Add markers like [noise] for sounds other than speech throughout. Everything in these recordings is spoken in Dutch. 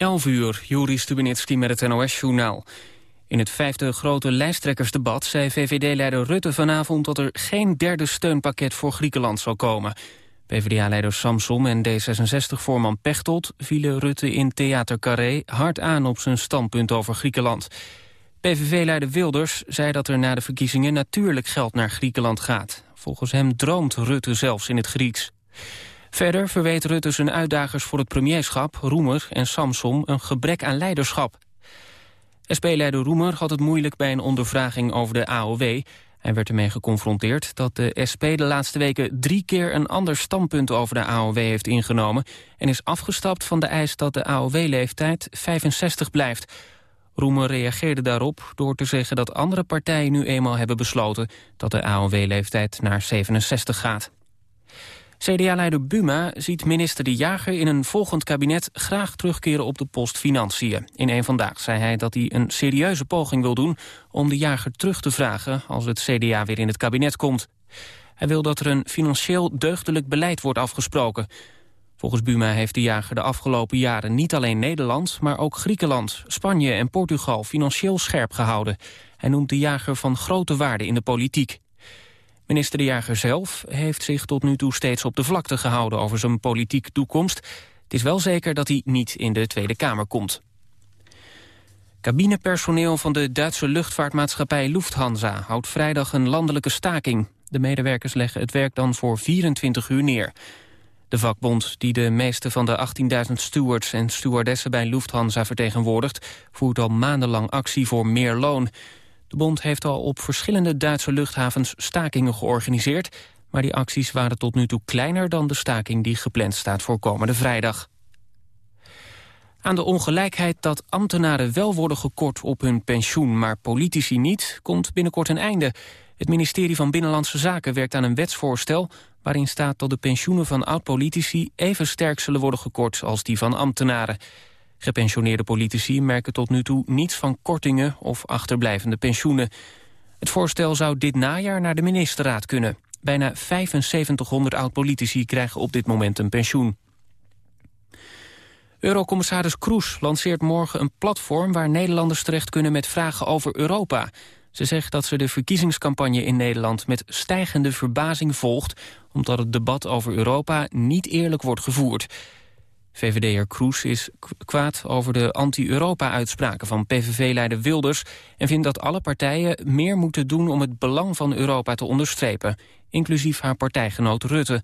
11 uur, Juri Stubenitski met het NOS-journaal. In het vijfde grote lijsttrekkersdebat zei VVD-leider Rutte vanavond... dat er geen derde steunpakket voor Griekenland zal komen. PvdA-leider Samsom en D66-voorman Pechtold... vielen Rutte in Theater Carré hard aan op zijn standpunt over Griekenland. PVV-leider Wilders zei dat er na de verkiezingen... natuurlijk geld naar Griekenland gaat. Volgens hem droomt Rutte zelfs in het Grieks. Verder verweet Rutte zijn uitdagers voor het premierschap, Roemer en Samsom, een gebrek aan leiderschap. SP-leider Roemer had het moeilijk bij een ondervraging over de AOW. Hij werd ermee geconfronteerd dat de SP de laatste weken drie keer een ander standpunt over de AOW heeft ingenomen en is afgestapt van de eis dat de AOW-leeftijd 65 blijft. Roemer reageerde daarop door te zeggen dat andere partijen nu eenmaal hebben besloten dat de AOW-leeftijd naar 67 gaat. CDA-leider Buma ziet minister De Jager in een volgend kabinet graag terugkeren op de post Financiën. In een Vandaag zei hij dat hij een serieuze poging wil doen om De Jager terug te vragen als het CDA weer in het kabinet komt. Hij wil dat er een financieel deugdelijk beleid wordt afgesproken. Volgens Buma heeft De Jager de afgelopen jaren niet alleen Nederland, maar ook Griekenland, Spanje en Portugal financieel scherp gehouden. Hij noemt De Jager van grote waarde in de politiek. Minister De Jager zelf heeft zich tot nu toe steeds op de vlakte gehouden over zijn politieke toekomst. Het is wel zeker dat hij niet in de Tweede Kamer komt. Cabinepersoneel van de Duitse luchtvaartmaatschappij Lufthansa houdt vrijdag een landelijke staking. De medewerkers leggen het werk dan voor 24 uur neer. De vakbond, die de meeste van de 18.000 stewards en stewardessen bij Lufthansa vertegenwoordigt, voert al maandenlang actie voor meer loon. De bond heeft al op verschillende Duitse luchthavens stakingen georganiseerd... maar die acties waren tot nu toe kleiner dan de staking die gepland staat voor komende vrijdag. Aan de ongelijkheid dat ambtenaren wel worden gekort op hun pensioen... maar politici niet, komt binnenkort een einde. Het ministerie van Binnenlandse Zaken werkt aan een wetsvoorstel... waarin staat dat de pensioenen van oud-politici even sterk zullen worden gekort als die van ambtenaren. Gepensioneerde politici merken tot nu toe niets van kortingen of achterblijvende pensioenen. Het voorstel zou dit najaar naar de ministerraad kunnen. Bijna 7500 oud-politici krijgen op dit moment een pensioen. Eurocommissaris Kroes lanceert morgen een platform... waar Nederlanders terecht kunnen met vragen over Europa. Ze zegt dat ze de verkiezingscampagne in Nederland... met stijgende verbazing volgt... omdat het debat over Europa niet eerlijk wordt gevoerd. VVD'er Kroes is kwaad over de anti-Europa-uitspraken van PVV-leider Wilders... en vindt dat alle partijen meer moeten doen om het belang van Europa te onderstrepen... inclusief haar partijgenoot Rutte.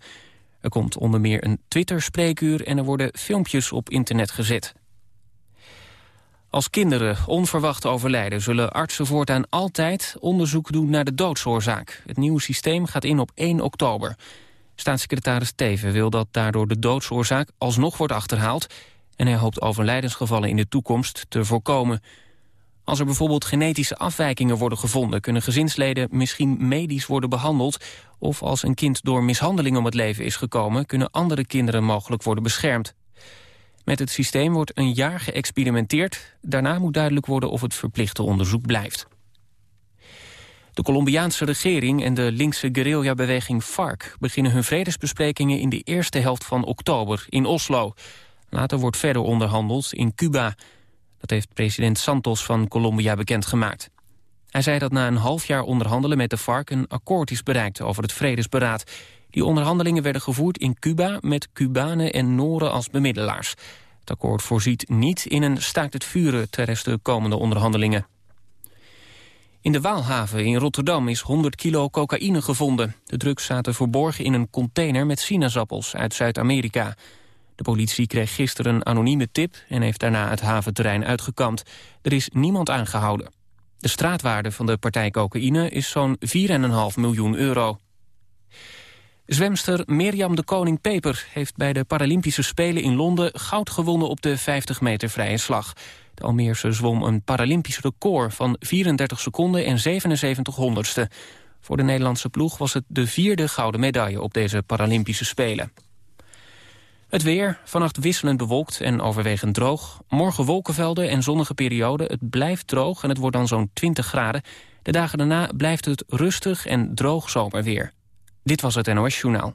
Er komt onder meer een Twitter-spreekuur en er worden filmpjes op internet gezet. Als kinderen onverwacht overlijden... zullen artsen voortaan altijd onderzoek doen naar de doodsoorzaak. Het nieuwe systeem gaat in op 1 oktober... Staatssecretaris Teven wil dat daardoor de doodsoorzaak alsnog wordt achterhaald... en hij hoopt overlijdensgevallen in de toekomst te voorkomen. Als er bijvoorbeeld genetische afwijkingen worden gevonden... kunnen gezinsleden misschien medisch worden behandeld... of als een kind door mishandeling om het leven is gekomen... kunnen andere kinderen mogelijk worden beschermd. Met het systeem wordt een jaar geëxperimenteerd. Daarna moet duidelijk worden of het verplichte onderzoek blijft. De Colombiaanse regering en de linkse guerrillabeweging FARC... beginnen hun vredesbesprekingen in de eerste helft van oktober in Oslo. Later wordt verder onderhandeld in Cuba. Dat heeft president Santos van Colombia bekendgemaakt. Hij zei dat na een half jaar onderhandelen met de FARC... een akkoord is bereikt over het vredesberaad. Die onderhandelingen werden gevoerd in Cuba... met Cubanen en Noren als bemiddelaars. Het akkoord voorziet niet in een staakt het vuren... tijdens de komende onderhandelingen. In de Waalhaven in Rotterdam is 100 kilo cocaïne gevonden. De drugs zaten verborgen in een container met sinaasappels uit Zuid-Amerika. De politie kreeg gisteren een anonieme tip en heeft daarna het haventerrein uitgekampt. Er is niemand aangehouden. De straatwaarde van de partij cocaïne is zo'n 4,5 miljoen euro. Zwemster Mirjam de Koning Peper heeft bij de Paralympische Spelen in Londen goud gewonnen op de 50 meter vrije slag. De Almeerse zwom een Paralympisch record van 34 seconden en 77 honderdste. Voor de Nederlandse ploeg was het de vierde gouden medaille op deze Paralympische Spelen. Het weer, vannacht wisselend bewolkt en overwegend droog. Morgen wolkenvelden en zonnige periode. Het blijft droog en het wordt dan zo'n 20 graden. De dagen daarna blijft het rustig en droog zomerweer. Dit was het NOS Journaal.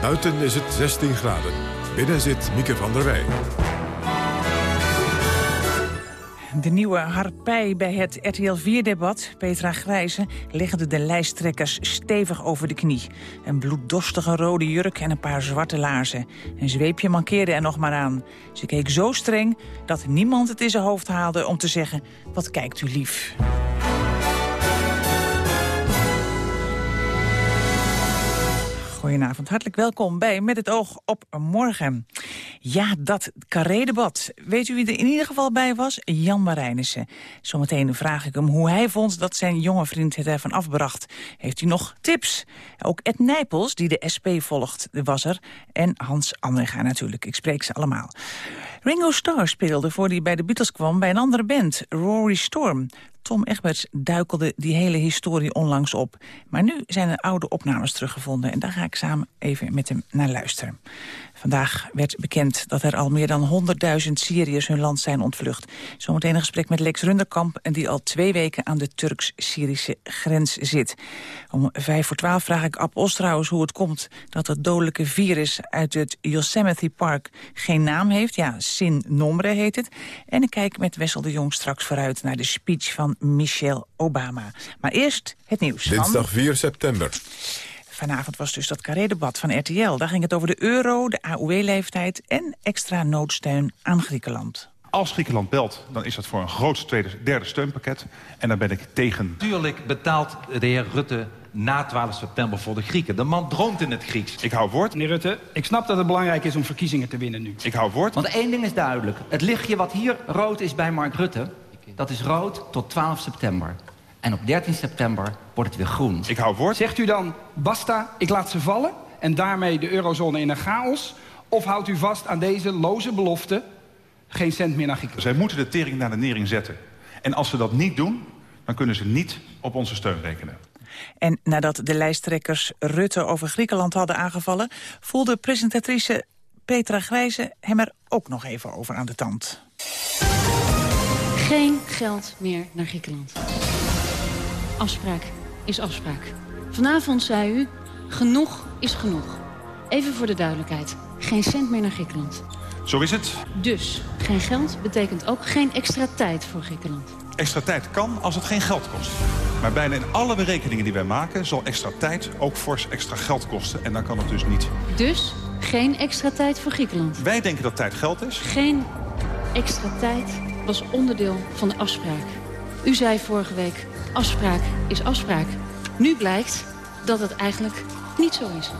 Buiten is het 16 graden. Binnen zit Mieke van der Wij. De nieuwe harpij bij het RTL 4-debat, Petra Grijze, legde de lijsttrekkers stevig over de knie. Een bloeddorstige rode jurk en een paar zwarte laarzen. Een zweepje mankeerde er nog maar aan. Ze keek zo streng dat niemand het in zijn hoofd haalde om te zeggen... wat kijkt u lief. Goedenavond, hartelijk welkom bij Met het oog op morgen. Ja, dat carré-debat. Weet u wie er in ieder geval bij was? Jan Marijnissen. Zometeen vraag ik hem hoe hij vond dat zijn jonge vriend het ervan afbracht. Heeft hij nog tips? Ook Ed Nijpels, die de SP volgt, was er. En Hans Andringa natuurlijk, ik spreek ze allemaal. Ringo Starr speelde voor hij bij de Beatles kwam bij een andere band, Rory Storm. Tom Egberts duikelde die hele historie onlangs op. Maar nu zijn er oude opnames teruggevonden... en daar ga ik samen even met hem naar luisteren. Vandaag werd bekend dat er al meer dan 100.000 Syriërs hun land zijn ontvlucht. Zometeen een gesprek met Lex Runderkamp... en die al twee weken aan de Turks-Syrische grens zit. Om vijf voor twaalf vraag ik Ab hoe het komt... dat het dodelijke virus uit het Yosemite Park geen naam heeft. Ja, Sin Nombre heet het. En ik kijk met Wessel de Jong straks vooruit... naar de speech van Michelle Obama. Maar eerst het nieuws. Dinsdag 4 september. Vanavond was dus dat carré-debat van RTL. Daar ging het over de euro, de AOW-leeftijd en extra noodsteun aan Griekenland. Als Griekenland belt, dan is dat voor een groot tweede, derde steunpakket. En daar ben ik tegen. Tuurlijk betaalt de heer Rutte na 12 september voor de Grieken. De man droomt in het Grieks. Ik hou woord. Meneer Rutte, ik snap dat het belangrijk is om verkiezingen te winnen nu. Ik hou woord. Want één ding is duidelijk. Het lichtje wat hier rood is bij Mark Rutte... dat is rood tot 12 september. En op 13 september wordt het weer groen. Ik hou woord. Zegt u dan, basta, ik laat ze vallen... en daarmee de eurozone in een chaos? Of houdt u vast aan deze loze belofte... geen cent meer naar Griekenland? Zij moeten de tering naar de nering zetten. En als ze dat niet doen, dan kunnen ze niet op onze steun rekenen. En nadat de lijsttrekkers Rutte over Griekenland hadden aangevallen... voelde presentatrice Petra Grijze hem er ook nog even over aan de tand. Geen geld meer naar Griekenland. Afspraak is afspraak. Vanavond zei u, genoeg is genoeg. Even voor de duidelijkheid. Geen cent meer naar Griekenland. Zo is het. Dus geen geld betekent ook geen extra tijd voor Griekenland. Extra tijd kan als het geen geld kost. Maar bijna in alle berekeningen die wij maken... zal extra tijd ook fors extra geld kosten. En dan kan het dus niet. Dus geen extra tijd voor Griekenland. Wij denken dat tijd geld is. Geen extra tijd was onderdeel van de afspraak. U zei vorige week, afspraak is afspraak. Nu blijkt dat het eigenlijk niet zo is.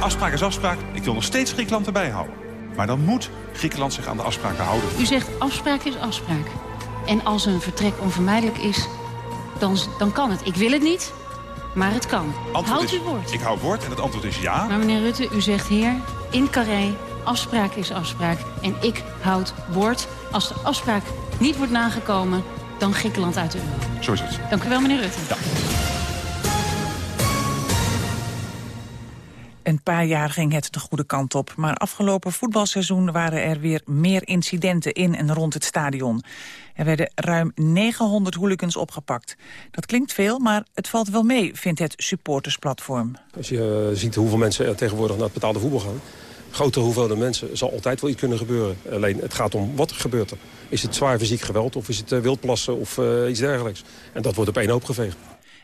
Afspraak is afspraak. Ik wil nog steeds Griekenland erbij houden. Maar dan moet Griekenland zich aan de afspraken houden. U zegt afspraak is afspraak. En als een vertrek onvermijdelijk is, dan, dan kan het. Ik wil het niet, maar het kan. Houdt uw woord. Ik hou woord en het antwoord is ja. Maar meneer Rutte, u zegt hier in Carré, afspraak is afspraak. En ik houd woord. Als de afspraak niet wordt nagekomen, dan Griekenland uit de euro. Zo is het. Dank u wel, meneer Rutte. Ja. Een paar jaar ging het de goede kant op. Maar afgelopen voetbalseizoen waren er weer meer incidenten in en rond het stadion. Er werden ruim 900 hooligans opgepakt. Dat klinkt veel, maar het valt wel mee, vindt het supportersplatform. Als je ziet hoeveel mensen er tegenwoordig naar het betaalde voetbal gaan grote hoeveelheden mensen zal altijd wel iets kunnen gebeuren. Alleen het gaat om wat gebeurt er. Is het zwaar fysiek geweld of is het uh, wildplassen of uh, iets dergelijks? En dat wordt op één hoop geveegd.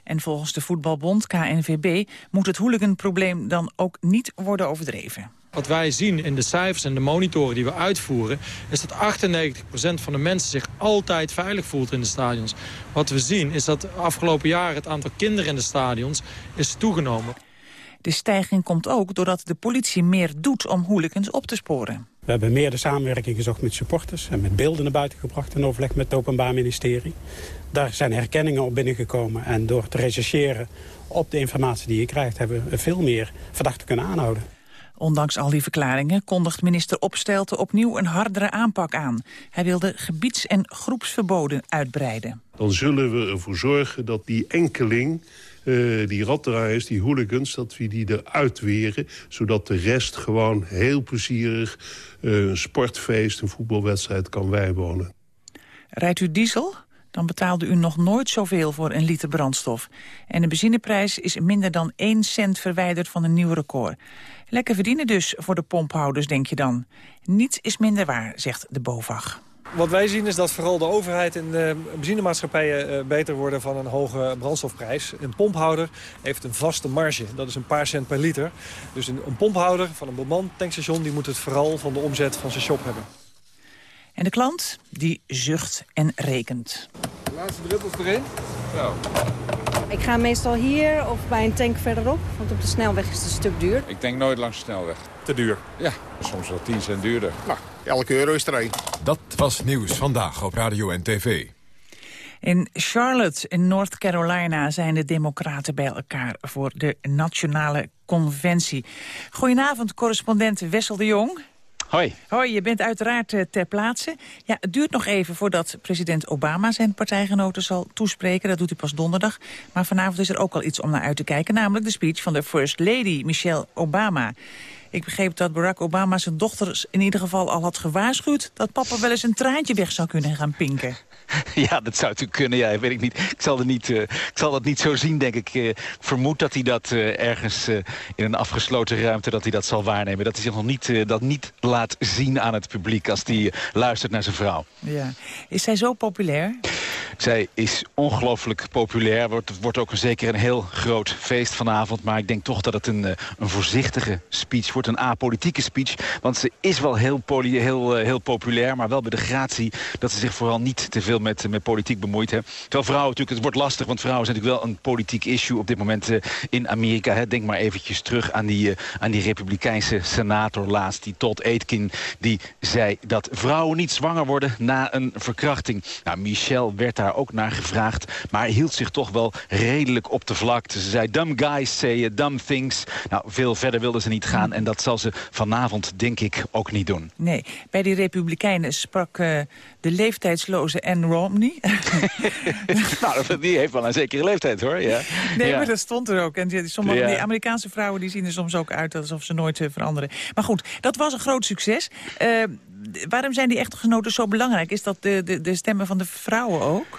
En volgens de voetbalbond KNVB moet het hooliganprobleem dan ook niet worden overdreven. Wat wij zien in de cijfers en de monitoren die we uitvoeren... is dat 98% van de mensen zich altijd veilig voelt in de stadions. Wat we zien is dat de afgelopen jaren het aantal kinderen in de stadions is toegenomen. De stijging komt ook doordat de politie meer doet om hooligans op te sporen. We hebben meer de samenwerking gezocht met supporters en met beelden naar buiten gebracht in overleg met het Openbaar Ministerie. Daar zijn herkenningen op binnengekomen en door te rechercheren op de informatie die je krijgt hebben we veel meer verdachten kunnen aanhouden. Ondanks al die verklaringen kondigt minister Opstelten opnieuw een hardere aanpak aan. Hij wilde gebieds- en groepsverboden uitbreiden. Dan zullen we ervoor zorgen dat die enkeling uh, die raddraaiers, die hooligans, dat we die eruit weren. Zodat de rest gewoon heel plezierig uh, een sportfeest, een voetbalwedstrijd kan bijwonen. Rijdt u diesel? Dan betaalde u nog nooit zoveel voor een liter brandstof. En de benzineprijs is minder dan 1 cent verwijderd van een nieuw record. Lekker verdienen dus voor de pomphouders, denk je dan. Niets is minder waar, zegt de BOVAG. Wat wij zien is dat vooral de overheid en de benzinemaatschappijen eh, beter worden van een hoge brandstofprijs. Een pomphouder heeft een vaste marge. Dat is een paar cent per liter. Dus een, een pomphouder van een bemand tankstation die moet het vooral van de omzet van zijn shop hebben. En de klant, die zucht en rekent. De laatste druppels erin. Zo. Ik ga meestal hier of bij een tank verderop, want op de snelweg is het een stuk duur. Ik denk nooit langs de snelweg. Te duur? Ja, soms wel 10 cent duurder. Nou, elke euro is er één. Dat was nieuws vandaag op Radio en TV. In Charlotte in North Carolina zijn de democraten bij elkaar voor de Nationale Conventie. Goedenavond, correspondent Wessel de Jong. Hoi. Hoi, je bent uiteraard uh, ter plaatse. Ja, het duurt nog even voordat president Obama zijn partijgenoten zal toespreken. Dat doet hij pas donderdag. Maar vanavond is er ook al iets om naar uit te kijken. Namelijk de speech van de First Lady, Michelle Obama. Ik begreep dat Barack Obama zijn dochter in ieder geval al had gewaarschuwd... dat papa wel eens een traantje weg zou kunnen gaan pinken. [laughs] Ja, dat zou natuurlijk kunnen. Ja, weet ik niet. Ik zal, het niet, uh, ik zal dat niet zo zien, denk ik. Uh, vermoed dat hij dat uh, ergens in een afgesloten ruimte dat hij dat zal waarnemen. Dat hij zich nog niet, dat niet laat zien aan het publiek als hij luistert naar zijn vrouw. Ja. Is zij zo populair? Zij is ongelooflijk populair. Wordt, het wordt ook zeker een heel groot feest vanavond. Maar ik denk toch dat het een, een voorzichtige speech wordt. Een apolitieke speech. Want ze is wel heel, poly, heel, heel populair. Maar wel bij de gratie dat ze zich vooral niet te veel met, met politiek bemoeit. Hè. Terwijl vrouwen natuurlijk, het wordt lastig. Want vrouwen zijn natuurlijk wel een politiek issue op dit moment uh, in Amerika. Hè. Denk maar eventjes terug aan die, uh, aan die republikeinse senator laatst. Die Todd Aitken. Die zei dat vrouwen niet zwanger worden na een verkrachting. Nou, Michelle werd daar ook naar gevraagd. Maar hield zich toch wel redelijk op de vlakte. Ze zei, dumb guys say dumb things. Nou, veel verder wilde ze niet gaan. En dat zal ze vanavond, denk ik, ook niet doen. Nee, bij die republikeinen sprak uh, de leeftijdsloze Anne Romney. [laughs] nou, die heeft wel een zekere leeftijd, hoor. Ja. Nee, ja. maar dat stond er ook. En sommige ja. die Amerikaanse vrouwen die zien er soms ook uit alsof ze nooit uh, veranderen. Maar goed, dat was een groot succes. Uh, waarom zijn die echtgenoten zo belangrijk? Is dat de, de, de stemmen van de vrouwen ook?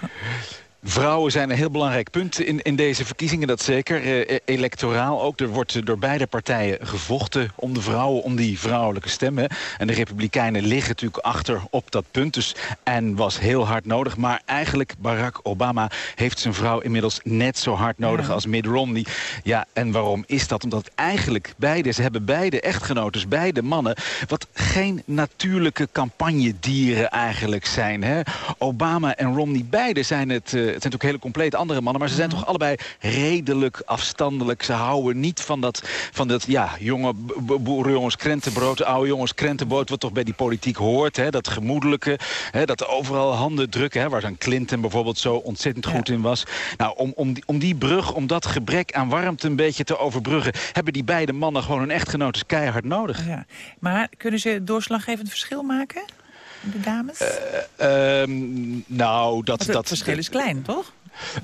Vrouwen zijn een heel belangrijk punt in, in deze verkiezingen, dat zeker. Eh, electoraal ook. Er wordt door beide partijen gevochten om de vrouwen, om die vrouwelijke stemmen. En de Republikeinen liggen natuurlijk achter op dat punt. Dus, en was heel hard nodig. Maar eigenlijk, Barack Obama heeft zijn vrouw inmiddels net zo hard nodig ja. als Mitt Romney. Ja, en waarom is dat? Omdat eigenlijk beide, ze hebben beide echtgenoten, beide mannen... wat geen natuurlijke campagnedieren eigenlijk zijn. Hè? Obama en Romney, beide zijn het... Uh, het zijn natuurlijk hele compleet andere mannen... maar ze zijn toch allebei redelijk afstandelijk. Ze houden niet van dat, van dat ja, jonge boerenjongens krentenbrood... oude jongens krentenbrood, wat toch bij die politiek hoort. Hè, dat gemoedelijke, hè, dat overal handen drukken... Hè, waar zo'n Clinton bijvoorbeeld zo ontzettend goed ja. in was. Nou, om, om, die, om die brug, om dat gebrek aan warmte een beetje te overbruggen... hebben die beide mannen gewoon hun echtgenotes keihard nodig. Ja. Maar kunnen ze doorslaggevend verschil maken? De dames? Uh, um, nou, dat... het dat, verschil is klein, toch?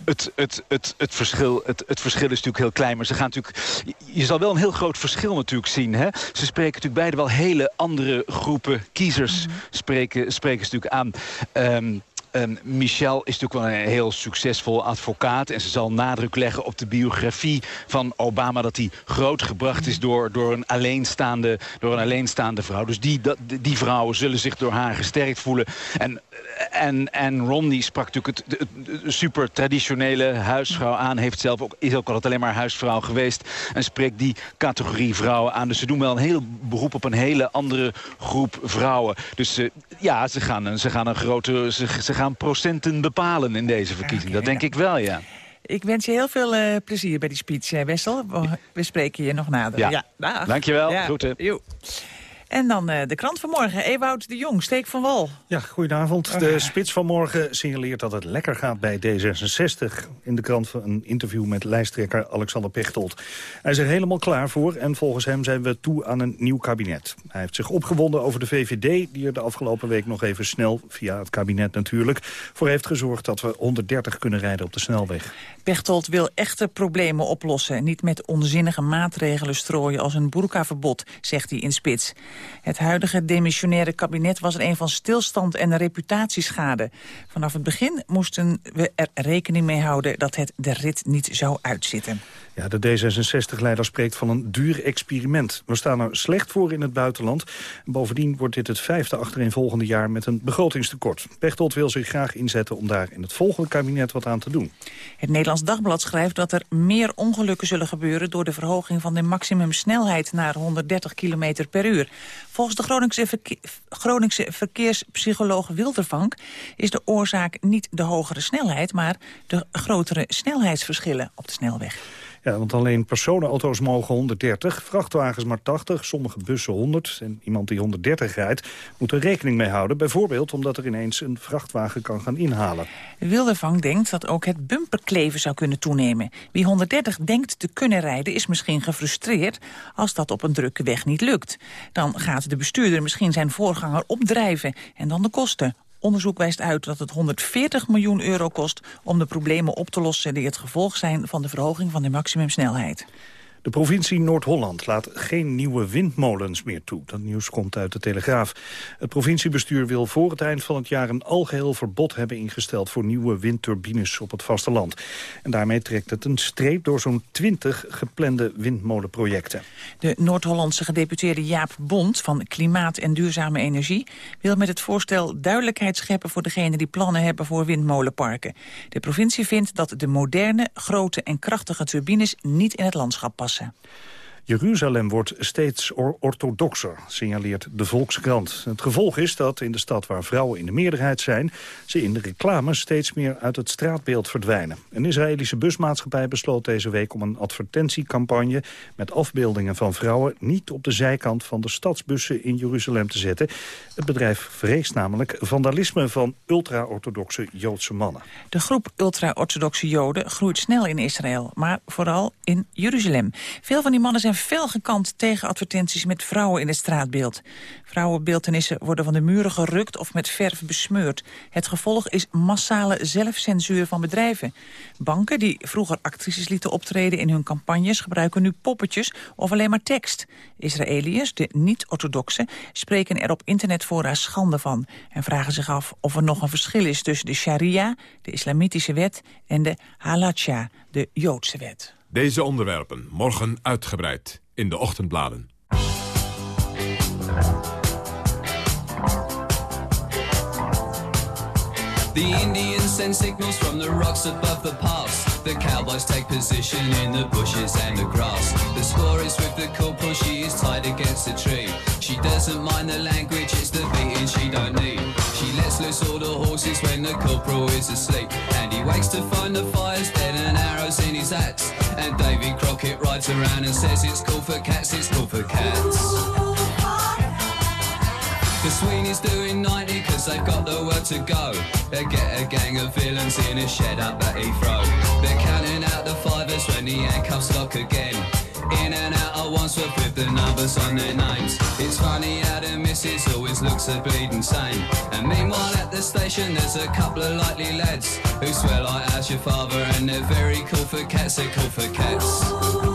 Het, het, het, het, verschil, het, het verschil is natuurlijk heel klein. Maar ze gaan natuurlijk. Je zal wel een heel groot verschil natuurlijk zien. Hè? Ze spreken natuurlijk beide wel hele andere groepen kiezers. Mm -hmm. spreken, spreken ze natuurlijk aan. Um, Um, Michelle is natuurlijk wel een heel succesvol advocaat. En ze zal nadruk leggen op de biografie van Obama. Dat hij groot gebracht is door, door, een, alleenstaande, door een alleenstaande vrouw. Dus die, dat, die vrouwen zullen zich door haar gesterkt voelen. En, en, en Romney sprak natuurlijk het, het, super traditionele huisvrouw aan. Heeft zelf ook, is ook altijd alleen maar huisvrouw geweest. En spreekt die categorie vrouwen aan. Dus ze doen wel een heel beroep op een hele andere groep vrouwen. Dus uh, ja, ze gaan, ze gaan een grote... Ze, ze gaan procenten bepalen in deze verkiezing. dat denk ik wel, ja. Ik wens je heel veel uh, plezier bij die speech, uh, Wessel. We spreken je nog nader. Ja, ja dankjewel. Ja. Groeten. En dan uh, de krant van morgen. Ewout de Jong, steek van wal. Ja, goedenavond. De spits van morgen signaleert dat het lekker gaat bij D66. In de krant van een interview met lijsttrekker Alexander Pechtold. Hij is er helemaal klaar voor en volgens hem zijn we toe aan een nieuw kabinet. Hij heeft zich opgewonden over de VVD... die er de afgelopen week nog even snel, via het kabinet natuurlijk... voor heeft gezorgd dat we 130 kunnen rijden op de snelweg. Pechtold wil echte problemen oplossen. Niet met onzinnige maatregelen strooien als een boerkaverbod, zegt hij in spits. Het huidige demissionaire kabinet was er een van stilstand en reputatieschade. Vanaf het begin moesten we er rekening mee houden dat het de rit niet zou uitzitten. Ja, de D66-leider spreekt van een duur experiment. We staan er slecht voor in het buitenland. Bovendien wordt dit het vijfde achtereenvolgende jaar met een begrotingstekort. Pechtold wil zich graag inzetten om daar in het volgende kabinet wat aan te doen. Het Nederlands Dagblad schrijft dat er meer ongelukken zullen gebeuren... door de verhoging van de maximumsnelheid naar 130 km per uur. Volgens de Groningse, Groningse verkeerspsycholoog Wildervank... is de oorzaak niet de hogere snelheid... maar de grotere snelheidsverschillen op de snelweg. Ja, want alleen personenauto's mogen 130, vrachtwagens maar 80, sommige bussen 100. En iemand die 130 rijdt moet er rekening mee houden. Bijvoorbeeld omdat er ineens een vrachtwagen kan gaan inhalen. Wildevang denkt dat ook het bumperkleven zou kunnen toenemen. Wie 130 denkt te kunnen rijden is misschien gefrustreerd als dat op een drukke weg niet lukt. Dan gaat de bestuurder misschien zijn voorganger opdrijven en dan de kosten. Onderzoek wijst uit dat het 140 miljoen euro kost om de problemen op te lossen die het gevolg zijn van de verhoging van de maximumsnelheid. De provincie Noord-Holland laat geen nieuwe windmolens meer toe. Dat nieuws komt uit de Telegraaf. Het provinciebestuur wil voor het eind van het jaar... een algeheel verbod hebben ingesteld voor nieuwe windturbines op het vasteland. En daarmee trekt het een streep door zo'n 20 geplande windmolenprojecten. De Noord-Hollandse gedeputeerde Jaap Bond van Klimaat en Duurzame Energie... wil met het voorstel duidelijkheid scheppen voor degenen die plannen hebben voor windmolenparken. De provincie vindt dat de moderne, grote en krachtige turbines niet in het landschap passen passen. Jeruzalem wordt steeds orthodoxer, signaleert de Volkskrant. Het gevolg is dat in de stad waar vrouwen in de meerderheid zijn... ze in de reclame steeds meer uit het straatbeeld verdwijnen. Een Israëlische busmaatschappij besloot deze week om een advertentiecampagne... met afbeeldingen van vrouwen niet op de zijkant van de stadsbussen in Jeruzalem te zetten. Het bedrijf vreest namelijk vandalisme van ultra-orthodoxe Joodse mannen. De groep ultra-orthodoxe Joden groeit snel in Israël, maar vooral in Jeruzalem. Veel van die mannen zijn fel gekant tegen advertenties met vrouwen in het straatbeeld. Vrouwenbeeltenissen worden van de muren gerukt of met verf besmeurd. Het gevolg is massale zelfcensuur van bedrijven. Banken die vroeger actrices lieten optreden in hun campagnes... gebruiken nu poppetjes of alleen maar tekst. Israëliërs, de niet-orthodoxen, spreken er op internetfora schande van... en vragen zich af of er nog een verschil is tussen de sharia, de islamitische wet... en de halacha, de Joodse wet. Deze onderwerpen morgen uitgebreid in de ochtendbladen. The Indians send signals from the rocks above the pass. The cowboys take position in the bushes and the grass. The score is with the corporal, she is tied against a tree. She doesn't mind the language, it's the beating she don't need. She lets loose all the horses when the corporal is asleep. And he wakes to find the fire's dead and arrows in his axe. And Davy Crockett rides around and says it's cool for cats, it's cool for cats. The Sweeney's doing 90 cause they've got the word to go. They get a gang of villains in a shed up at Heathrow. They're counting out the fivers when the handcuffs lock again. In and out at once with the numbers on their names. It's funny how the missus always looks a bleeding sane. And meanwhile at the station there's a couple of likely lads who swear like how's your father and they're very cool for cats, they're cool for cats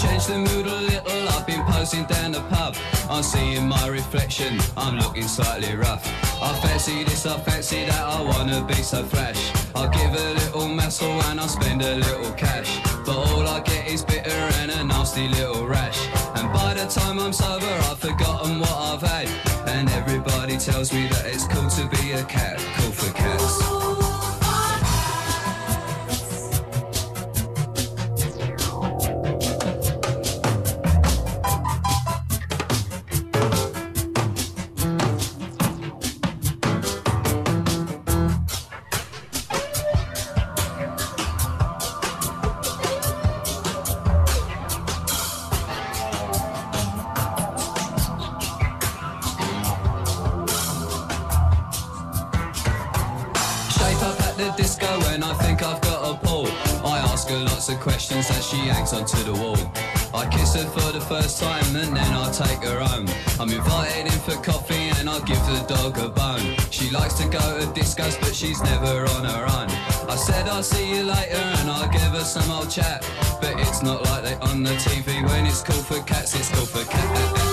change the mood a little. I've been posing down the pub. I'm seeing my reflection. I'm looking slightly rough. I fancy this, I fancy that, I wanna be so fresh. I'll give a little muscle and I'll spend a little cash. But all I get is bitter and a nasty little rash. And by the time I'm sober, I've forgotten what I've had. And everybody tells me that it's cool to be a cat, cool for cats. The disco when I think I've got a pull. I ask her lots of questions as she hangs onto the wall. I kiss her for the first time and then I take her home. I'm invited in for coffee and I give the dog a bone. She likes to go to discos but she's never on her own. I said I'll see you later and I'll give her some old chat. But it's not like they on the TV when it's cool for cats, it's cool for cats.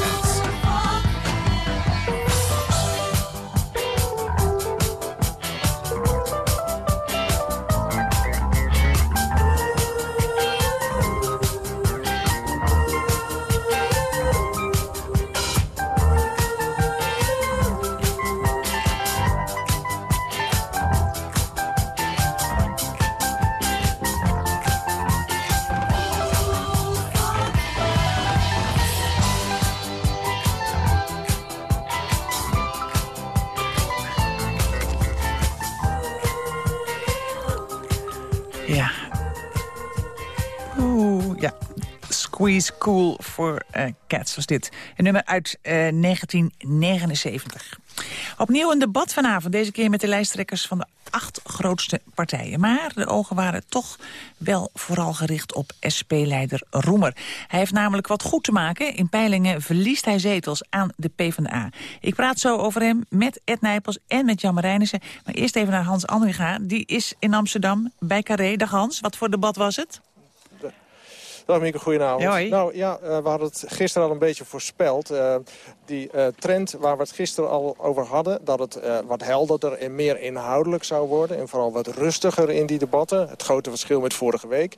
Squeeze Cool for eh, Cats was dit. Een nummer uit eh, 1979. Opnieuw een debat vanavond, deze keer met de lijsttrekkers van de acht grootste partijen. Maar de ogen waren toch wel vooral gericht op SP-leider Roemer. Hij heeft namelijk wat goed te maken. In peilingen verliest hij zetels aan de PvdA. Ik praat zo over hem met Ed Nijpels en met Jan Marijnissen. Maar eerst even naar Hans Andringa. Die is in Amsterdam bij Carré. Dag Hans, wat voor debat was het? Dag Mieke, goedenavond. Ja, nou ja, eh, we hadden het gisteren al een beetje voorspeld. Die eh, trend waar we het gisteren al over hadden... dat het eh, wat helderder en meer inhoudelijk zou worden... en vooral wat rustiger in die debatten. Het grote verschil met vorige week.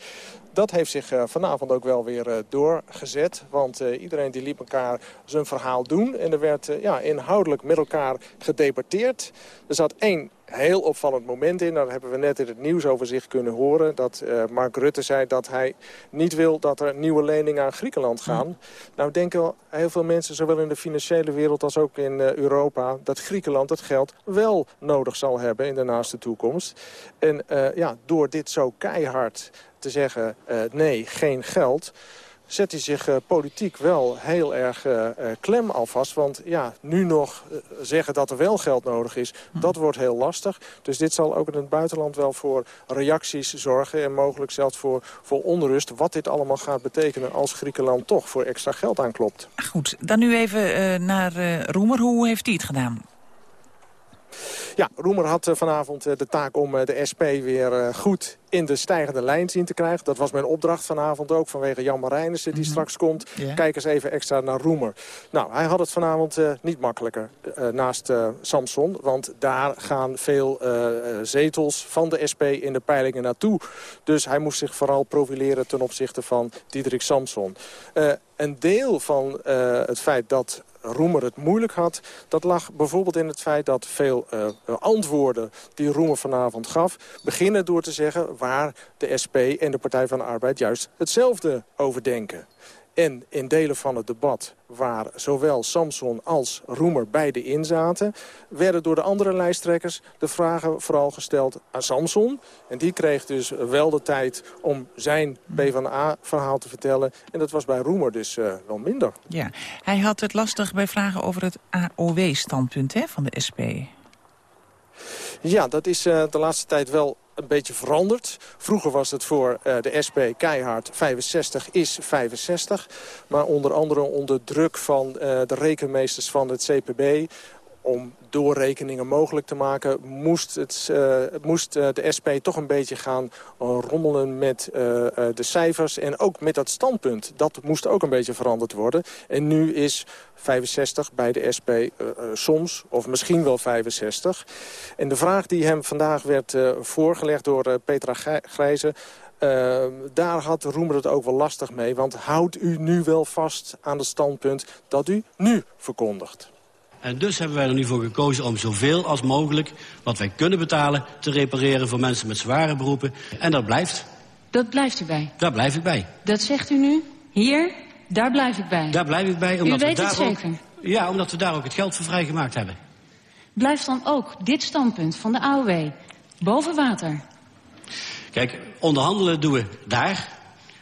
Dat heeft zich eh, vanavond ook wel weer doorgezet. Want iedereen die liep elkaar zijn verhaal doen. En er werd ja, inhoudelijk met elkaar gedebatteerd. Er zat één heel opvallend moment in. Daar hebben we net in het nieuwsoverzicht kunnen horen. Dat Mark Rutte zei dat hij niet wil dat er nieuwe leningen aan Griekenland gaan. Nou denken heel veel mensen, zowel in de financiële wereld als ook in eh, Europa... dat Griekenland het geld wel nodig zal hebben in de naaste toekomst. En eh, ja, door dit zo keihard te zeggen, eh, nee, geen geld zet hij zich eh, politiek wel heel erg eh, eh, klem alvast. Want ja, nu nog zeggen dat er wel geld nodig is, dat wordt heel lastig. Dus dit zal ook in het buitenland wel voor reacties zorgen... en mogelijk zelfs voor, voor onrust. Wat dit allemaal gaat betekenen als Griekenland toch voor extra geld aanklopt. Goed, dan nu even naar Roemer. Hoe heeft hij het gedaan? Ja, Roemer had eh, vanavond eh, de taak om eh, de SP weer goed in de stijgende lijn zien te krijgen. Dat was mijn opdracht vanavond ook vanwege Jan Marijnissen die straks komt. Kijk eens even extra naar Roemer. Nou, hij had het vanavond niet makkelijker naast Samson. Want daar gaan veel zetels van de SP in de peilingen naartoe. Dus hij moest zich vooral profileren ten opzichte van Diederik Samson. Een deel van het feit dat Roemer het moeilijk had... dat lag bijvoorbeeld in het feit dat veel eh, antwoorden die Roemer vanavond gaf... beginnen door te zeggen waar de SP en de Partij van de Arbeid juist hetzelfde over denken. En in delen van het debat waar zowel Samson als Roemer beide in zaten... werden door de andere lijsttrekkers de vragen vooral gesteld aan Samson. En die kreeg dus wel de tijd om zijn PvdA-verhaal te vertellen. En dat was bij Roemer dus eh, wel minder. Ja, hij had het lastig bij vragen over het AOW-standpunt van de SP. Ja, dat is eh, de laatste tijd wel een beetje veranderd. Vroeger was het voor eh, de SP keihard 65 is 65. Maar onder andere onder druk van eh, de rekenmeesters van het CPB om doorrekeningen mogelijk te maken... moest, het, uh, moest uh, de SP toch een beetje gaan uh, rommelen met de cijfers... en ook met dat standpunt. Dat moest ook een beetje veranderd worden. En nu is 65 bij de SP soms, of misschien wel 65. En de vraag die hem vandaag werd voorgelegd door Petra Grijze... Daar had Roemer het ook wel lastig mee. Want houdt u nu wel vast aan het standpunt dat u nu verkondigt? En dus hebben wij er nu voor gekozen om zoveel als mogelijk... wat wij kunnen betalen te repareren voor mensen met zware beroepen. En dat blijft. Dat blijft u bij? Daar blijf ik bij. Dat zegt u nu? Hier? Daar blijf ik bij? Daar blijf ik bij. Omdat u weet we daar het zeker? Ook, ja, omdat we daar ook het geld voor vrijgemaakt hebben. Blijft dan ook dit standpunt van de AOW boven water? Kijk, onderhandelen doen we daar.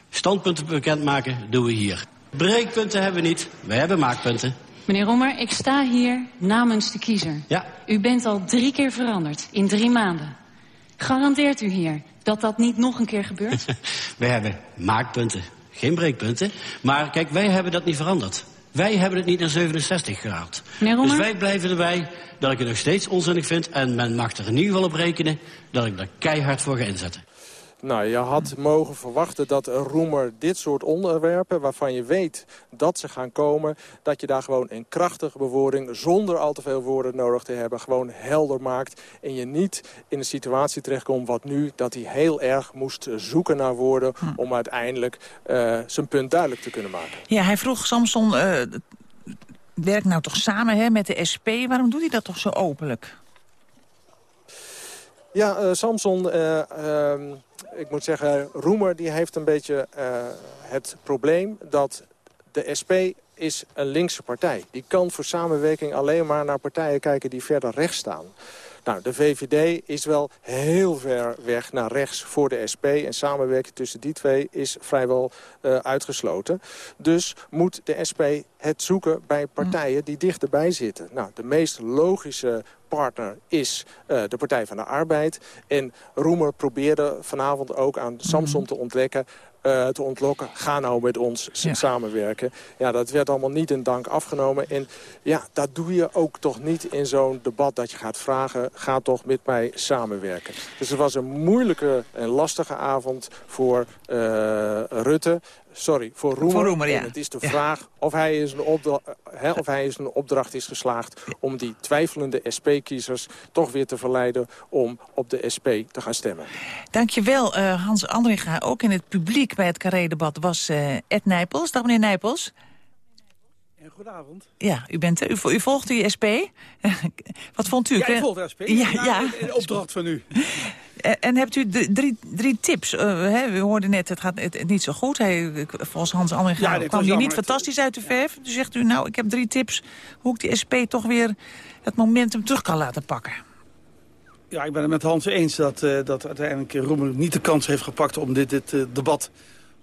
Standpunten bekendmaken doen we hier. Breekpunten hebben we niet. We hebben maakpunten. Meneer Rommer, ik sta hier namens de kiezer. Ja. U bent al drie keer veranderd in drie maanden. Garandeert u hier dat dat niet nog een keer gebeurt? [laughs] wij hebben maakpunten, geen breekpunten. Maar kijk, wij hebben dat niet veranderd. Wij hebben het niet naar 67 gehaald. Dus wij blijven erbij dat ik het nog steeds onzinnig vind... en men mag er in ieder geval op rekenen dat ik er keihard voor ga inzetten. Nou, je had mogen verwachten dat een roemer dit soort onderwerpen... waarvan je weet dat ze gaan komen... dat je daar gewoon een krachtige bewoording... zonder al te veel woorden nodig te hebben... gewoon helder maakt. En je niet in een situatie terechtkomt wat nu... dat hij heel erg moest zoeken naar woorden... Hm. om uiteindelijk uh, zijn punt duidelijk te kunnen maken. Ja, hij vroeg Samson... Uh, werk nou toch samen hè, met de SP. Waarom doet hij dat toch zo openlijk? Ja, uh, Samson, uh, uh, ik moet zeggen, Roemer die heeft een beetje het probleem dat de SP is een linkse partij. Die kan voor samenwerking alleen maar naar partijen kijken die verder rechts staan. Nou, de VVD is wel heel ver weg naar rechts voor de SP. En samenwerking tussen die twee is vrijwel uh, uitgesloten. Dus moet de SP het zoeken bij partijen die dichterbij zitten. Nou, de meest logische partner is uh, de Partij van de Arbeid. En Roemer probeerde vanavond ook aan Samson te ontdekken... Uh, te ontlokken, ga nou met ons Ja. samenwerken. Ja, dat werd allemaal niet in dank afgenomen. En ja, dat doe je ook toch niet in zo'n debat dat je gaat vragen... ga toch met mij samenwerken. Dus het was een moeilijke en lastige avond voor uh, Rutte... Sorry, voor Roemer. Voor Roemer, ja. En het is de Ja. vraag of hij, is een opdra- hè, of hij is een opdracht is geslaagd... om die twijfelende SP-kiezers toch weer te verleiden... om op de SP te gaan stemmen. Dankjewel, uh, Hans Andringa. Ook in het publiek bij het Carré-debat was uh, Ed Nijpels. Dag meneer Nijpels. Goedenavond. Ja, u, bent, u, u volgt de SP. [laughs] Wat vond u? Ja, ik volg de SP. Ja, ja. In opdracht van u. [laughs] En, en hebt u drie, drie tips? Uh, hè, we hoorden net, het gaat het, het niet zo goed. Hij, volgens Hans Andringa Ja, kwam hij niet fantastisch uit de verf. Toen zegt u, nou, ik heb drie tips hoe ik die SP toch weer het momentum terug kan laten pakken. Ja, ik ben het met Hans eens dat, uh, dat uiteindelijk Roemer niet de kans heeft gepakt om dit, dit uh, debat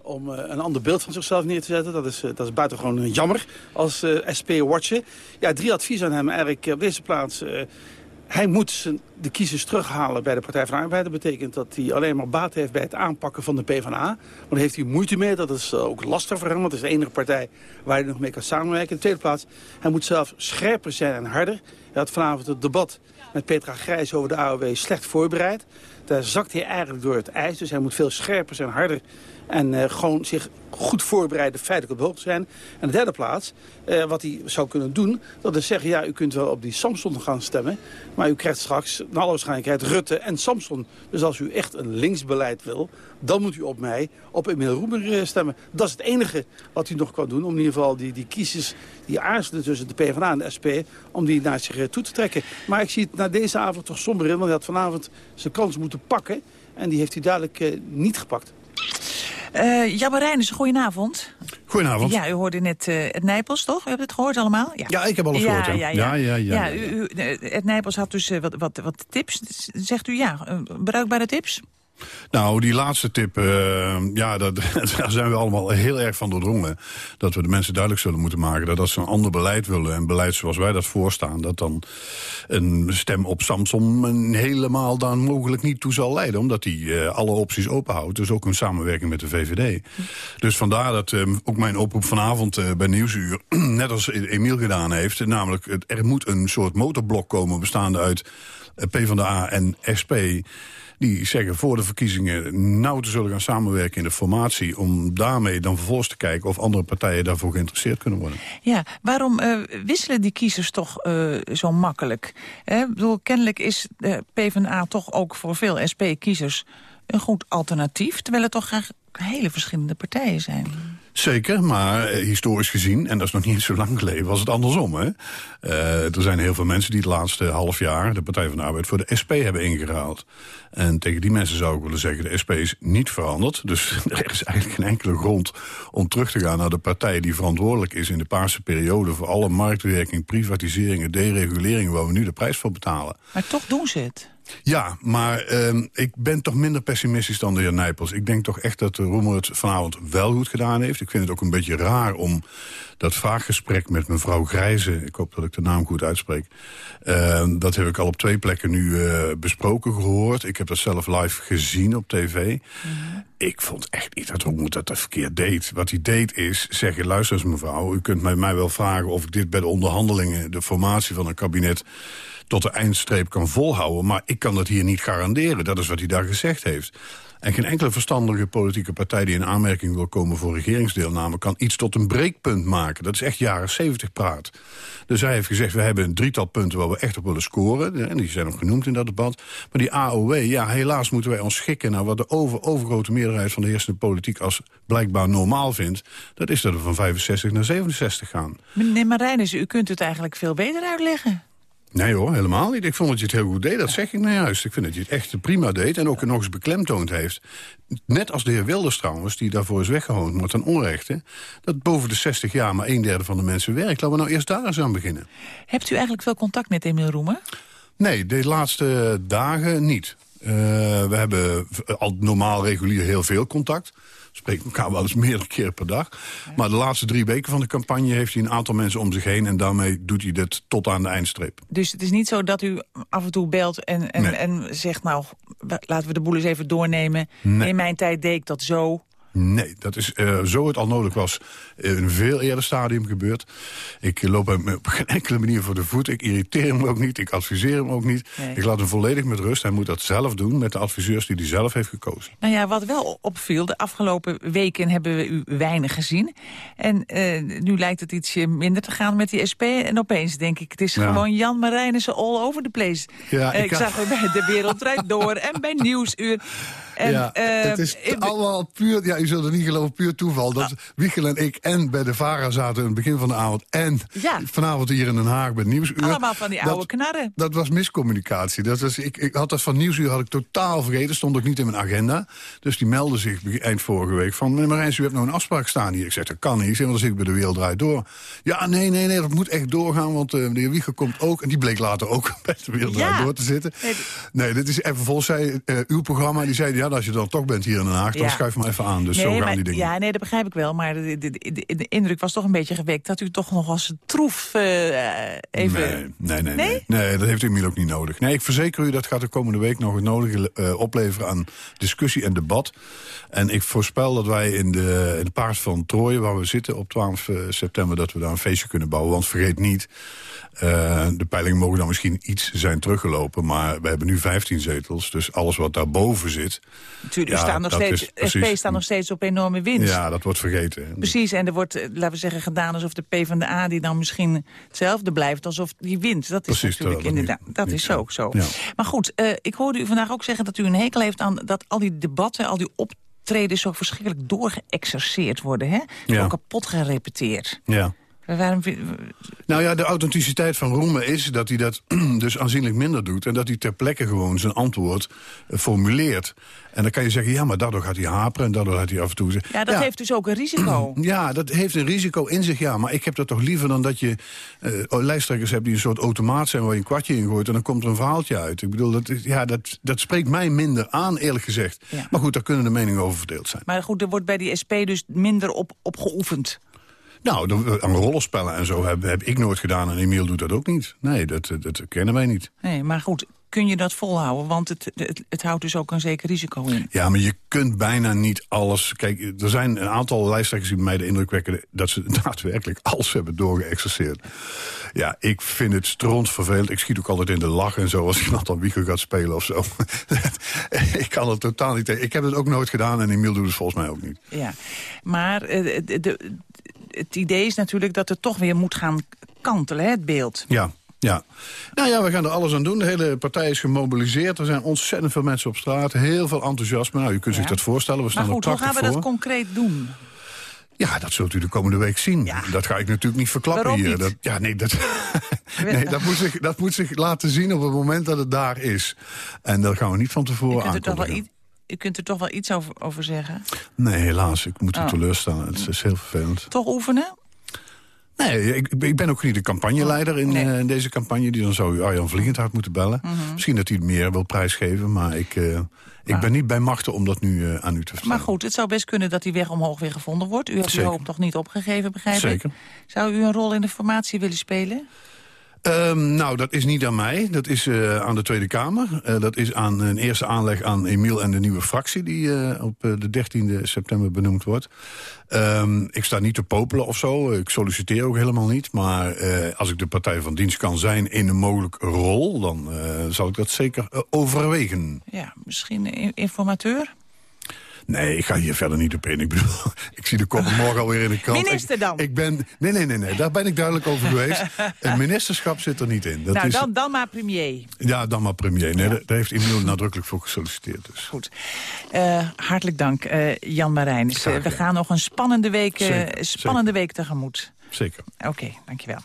om een ander beeld van zichzelf neer te zetten. Dat is, dat is buitengewoon jammer als SP-watcher. Ja, drie adviezen aan hem eigenlijk op deze plaats. Hij moet de kiezers terughalen bij de Partij van de Arbeid. Dat betekent dat hij alleen maar baat heeft bij het aanpakken van de PvdA. Maar daar heeft hij moeite mee. Dat is uh, ook lastig voor hem, want het is de enige partij waar hij nog mee kan samenwerken. In de tweede plaats, hij moet zelf scherper zijn en harder. Hij had vanavond het debat met Petra Grijs over de AOW slecht voorbereid. Daar zakt hij eigenlijk door het ijs. Dus hij moet veel scherper zijn, harder en uh, gewoon zich goed voorbereiden, feitelijk op de hoogte zijn. En de derde plaats, uh, wat hij zou kunnen doen, dat is zeggen... ja, u kunt wel op die Samson gaan stemmen... maar u krijgt straks, naar alle waarschijnlijkheid, Rutte en Samson. Dus als u echt een linksbeleid wil, dan moet u op mij, op Emil Roemer uh, stemmen. Dat is het enige wat u nog kan doen... om in ieder geval die, die kiezers die aarzelen tussen de PvdA en de SP... om die naar zich toe te trekken. Maar ik zie het na deze avond toch somber in... want hij had vanavond zijn kans moeten pakken... en die heeft hij duidelijk niet gepakt. Uh, Jabba Reinissen, goedenavond. Goedenavond. Ja, u hoorde net uh, het Nijpels, toch? U hebt het gehoord allemaal? Ja, ja ik heb alles gehoord, ja. Ja, ja, ja. ja, ja, u, u, het Nijpels had dus uh, wat, wat, wat tips. Zegt u ja, bruikbare tips? Nou, die laatste tip, uh, ja, dat, [laughs] daar zijn we allemaal heel erg van doordrongen. Dat we de mensen duidelijk zullen moeten maken dat als ze een ander beleid willen... en beleid zoals wij dat voorstaan... dat dan een stem op Samson helemaal daar mogelijk niet toe zal leiden. Omdat hij uh, alle opties openhoudt. Dus ook een samenwerking met de VVD. Dus vandaar dat uh, ook mijn oproep vanavond bij Nieuwsuur... [clears throat] net als Emiel gedaan heeft, namelijk er moet een soort motorblok komen... bestaande uit PvdA en SP die zeggen voor de verkiezingen nauw te zullen gaan samenwerken in de formatie... om daarmee dan vervolgens te kijken of andere partijen daarvoor geïnteresseerd kunnen worden. Ja, waarom uh, wisselen die kiezers toch uh, zo makkelijk? Eh, ik bedoel, kennelijk is de PvdA toch ook voor veel SP-kiezers een goed alternatief... terwijl het toch graag hele verschillende partijen zijn. Zeker, maar eh, historisch gezien, en dat is nog niet zo lang geleden, was het andersom. Hè? Uh, er zijn heel veel mensen die het laatste half jaar de Partij van de Arbeid voor de SP hebben ingehaald. En tegen die mensen zou ik willen zeggen, de SP is niet veranderd. Dus [laughs] er is eigenlijk geen enkele grond om terug te gaan naar de partij die verantwoordelijk is in de paarse periode voor alle marktwerking, privatiseringen, dereguleringen waar we nu de prijs voor betalen. Maar toch doen ze het. Ja, maar uh, ik ben toch minder pessimistisch dan de heer Nijpels. Ik denk toch echt dat de Roemer het vanavond wel goed gedaan heeft. Ik vind het ook een beetje raar om dat vraaggesprek met mevrouw Grijze... ik hoop dat ik de naam goed uitspreek... Uh, dat heb ik al op twee plekken nu uh, besproken gehoord. Ik heb dat zelf live gezien op tv. Mm -hmm. Ik vond echt niet dat Roemer dat, dat verkeerd deed. Wat hij deed is zeggen, luister eens mevrouw... u kunt mij, mij wel vragen of ik dit bij de onderhandelingen... de formatie van een kabinet tot de eindstreep kan volhouden. Maar ik kan dat hier niet garanderen. Dat is wat hij daar gezegd heeft. En geen enkele verstandige politieke partij die in aanmerking wil komen voor regeringsdeelname... kan iets tot een breekpunt maken. Dat is echt jaren 70 praat. Dus hij heeft gezegd, we hebben een drietal punten waar we echt op willen scoren. En die zijn ook genoemd in dat debat. Maar die AOW, ja, helaas moeten wij ons schikken... naar wat de over, overgrote meerderheid van de heersende politiek... als blijkbaar normaal vindt. Dat is dat we van 65 naar 67 gaan. Meneer Marijnissen, u kunt het eigenlijk veel beter uitleggen. Nee hoor, helemaal niet. Ik vond dat je het heel goed deed. Dat zeg ik nou juist. Ik vind dat je het echt prima deed en ook nog eens beklemtoond heeft. Net als de heer Wilders trouwens, die daarvoor is weggehoond, maar ten onrechte... dat boven de 60 jaar maar een derde van de mensen werkt. Laten we nou eerst daar eens aan beginnen. Hebt u eigenlijk veel contact met Emiel Roemer? Nee, de laatste dagen niet. Uh, we hebben al normaal regulier heel veel contact spreken elkaar wel eens meerdere keren per dag. Maar de laatste drie weken van de campagne heeft hij een aantal mensen om zich heen... en daarmee doet hij dit tot aan de eindstreep. Dus het is niet zo dat u af en toe belt en, en, nee. en zegt... nou, laten we de boel eens even doornemen. Nee. In mijn tijd deed ik dat zo. Nee, dat is uh, zo het al nodig was in een veel eerder stadium gebeurd. Ik loop hem op geen enkele manier voor de voet. Ik irriteer hem ook niet, ik adviseer hem ook niet. Nee. Ik laat hem volledig met rust. Hij moet dat zelf doen met de adviseurs die hij zelf heeft gekozen. Nou ja, wat wel opviel, de afgelopen weken hebben we u weinig gezien. En uh, nu lijkt het ietsje minder te gaan met die SP. En opeens denk ik, het is ja. gewoon Jan Marijnissen all over the place. Ja, ik, ik zag hem bij De Wereld Draait Door en bij [laughs] Nieuwsuur. En, ja, uh, het is allemaal puur, ja, u zult het niet geloven, puur toeval. Dat ah. Wiegel en ik en bij de VARA zaten in het begin van de avond... en ja. vanavond hier in Den Haag bij Nieuwsuur. Allemaal van die oude dat, knarren. Dat was miscommunicatie. Dat was, ik, ik had dat van Nieuwsuur had ik totaal vergeten. Stond ook niet in mijn agenda. Dus die meldde zich eind vorige week van... meneer Marijns, u hebt nou een afspraak staan hier. Ik zeg, dat kan niet. Zeg, dan zit ik bij de Wereld Draait Door. Ja, nee, nee, nee, dat moet echt doorgaan, want uh, de heer Wiegel komt ook... en die bleek later ook [laughs] bij de Wereld Draait ja. Door te zitten. Nee, dit is, en vervolgens zei uh, uw programma, die zei... ja, als je dan toch bent hier in Den Haag, dan ja. schuif maar even aan. Dus nee, zo gaan maar, die dingen. Ja, nee, dat begrijp ik wel. Maar de, de, de, de, indruk was toch een beetje gewekt... dat u toch nog als troef uh, even... Nee nee, nee, nee, nee, dat heeft Emiel ook niet nodig. Nee, ik verzeker u, dat gaat de komende week nog het nodige uh, opleveren... aan discussie en debat. En ik voorspel dat wij in de, in de paars van Troje, waar we zitten op 12 september... dat we daar een feestje kunnen bouwen. Want vergeet niet... Uh, de peilingen mogen dan misschien iets zijn teruggelopen... maar we hebben nu 15 zetels, dus alles wat daarboven zit... Natuurlijk, ja, staan nog steeds, SP staat nog steeds op enorme winst. Ja, dat wordt vergeten. Precies, en er wordt, laten we zeggen, gedaan alsof de PvdA... die dan misschien hetzelfde blijft, alsof die wint. Dat is precies, natuurlijk dat, inderdaad, niet, dat niet is ook zo. Ja. Maar goed, uh, ik hoorde u vandaag ook zeggen dat u een hekel heeft aan... dat al die debatten, al die optredens zo verschrikkelijk doorgeëxerceerd worden. Hè? Zo ja. kapot gerepeteerd. Ja. Waarom... Nou ja, de authenticiteit van Roemen is dat hij dat [clears throat] dus aanzienlijk minder doet... en dat hij ter plekke gewoon zijn antwoord eh, formuleert. En dan kan je zeggen, ja, maar daardoor gaat hij haperen... en daardoor gaat hij af en toe... Ja, dat heeft dus ook een risico. [clears throat] Ja, dat heeft een risico in zich, ja. Maar ik heb dat toch liever dan dat je uh, lijsttrekkers hebt... die een soort automaat zijn waar je een kwartje in gooit... en dan komt er een verhaaltje uit. Ik bedoel, dat, ja, dat, dat spreekt mij minder aan, eerlijk gezegd. Maar goed, daar kunnen de meningen over verdeeld zijn. Maar goed, er wordt bij die SP dus minder op, op geoefend. Nou, de, aan rollenspellen en zo heb, heb ik nooit gedaan en Emiel doet dat ook niet. Nee, dat, dat kennen wij niet. Nee, maar goed, kun je dat volhouden? Want het, het, het, houdt dus ook een zeker risico in. Ja, maar je kunt bijna niet alles... Kijk, er zijn een aantal lijsttrekkers die bij mij de indruk wekken... dat ze [laughs] daadwerkelijk alles hebben doorgeëxerceerd. Ja, ik vind het vervelend. Ik schiet ook altijd in de lach en zo als iemand dan Wieger gaat spelen of zo. [laughs] ik kan het totaal niet tegen. Ik heb het ook nooit gedaan en Emiel doet het volgens mij ook niet. Ja, maar de, de, het idee is natuurlijk dat het toch weer moet gaan kantelen, hè, het beeld. Ja, ja. Nou ja, we gaan er alles aan doen. De hele partij is gemobiliseerd. Er zijn ontzettend veel mensen op straat. Heel veel enthousiasme. Nou, je kunt zich dat voorstellen. We staan maar goed, hoe gaan we dat concreet doen? Ja, dat zult u de komende week zien. Ja. Dat ga ik natuurlijk niet verklappen hier. Niet? Dat, ja, nee, dat, [laughs] nee dat, moet zich, dat moet zich laten zien op het moment dat het daar is. En dat gaan we niet van tevoren aankondigen. U kunt er toch wel iets over, over zeggen? Nee, helaas. Ik moet u oh. teleurstellen. Het is heel vervelend. Toch oefenen? Nee, ik, ik, ben ook niet de campagneleider in, nee. uh, in, deze campagne. Die dan zou u Arjan Vliegendhart moeten bellen. Mm -hmm. Misschien dat hij het meer wil prijsgeven. Maar ik, uh, ik ben niet bij machten om dat nu uh, aan u te vertellen. Maar goed, het zou best kunnen dat die weg omhoog weer gevonden wordt. U hebt uw hoop toch niet opgegeven, begrijp ik? Zeker. Zou u een rol in de formatie willen spelen? Um, nou, dat is niet aan mij. Dat is uh, aan de Tweede Kamer. Uh, dat is aan een eerste aanleg aan Emiel en de nieuwe fractie... die uh, op de 13e september benoemd wordt. Um, ik sta niet te popelen of zo. Ik solliciteer ook helemaal niet. Maar als ik de partij van dienst kan zijn in een mogelijke rol... dan zal ik dat zeker overwegen. Ja, misschien informateur? Nee, ik ga hier verder niet op in. Ik bedoel, [laughs] ik zie de koppen morgen alweer in de krant. Minister dan? Ik, ik, ben, nee, nee, nee, nee, daar ben ik duidelijk over geweest. [laughs] Een ministerschap zit er niet in. Dat nou, is, dan, dan maar premier. Ja, dan maar premier. Nee, ja. daar heeft Emiel nadrukkelijk voor gesolliciteerd. Dus. Goed. Uh, hartelijk dank, uh, Jan Marijnis. Uh, we gaan nog een spannende week, Zeker. spannende Zeker. week tegemoet. Zeker. Oké, okay, dankjewel.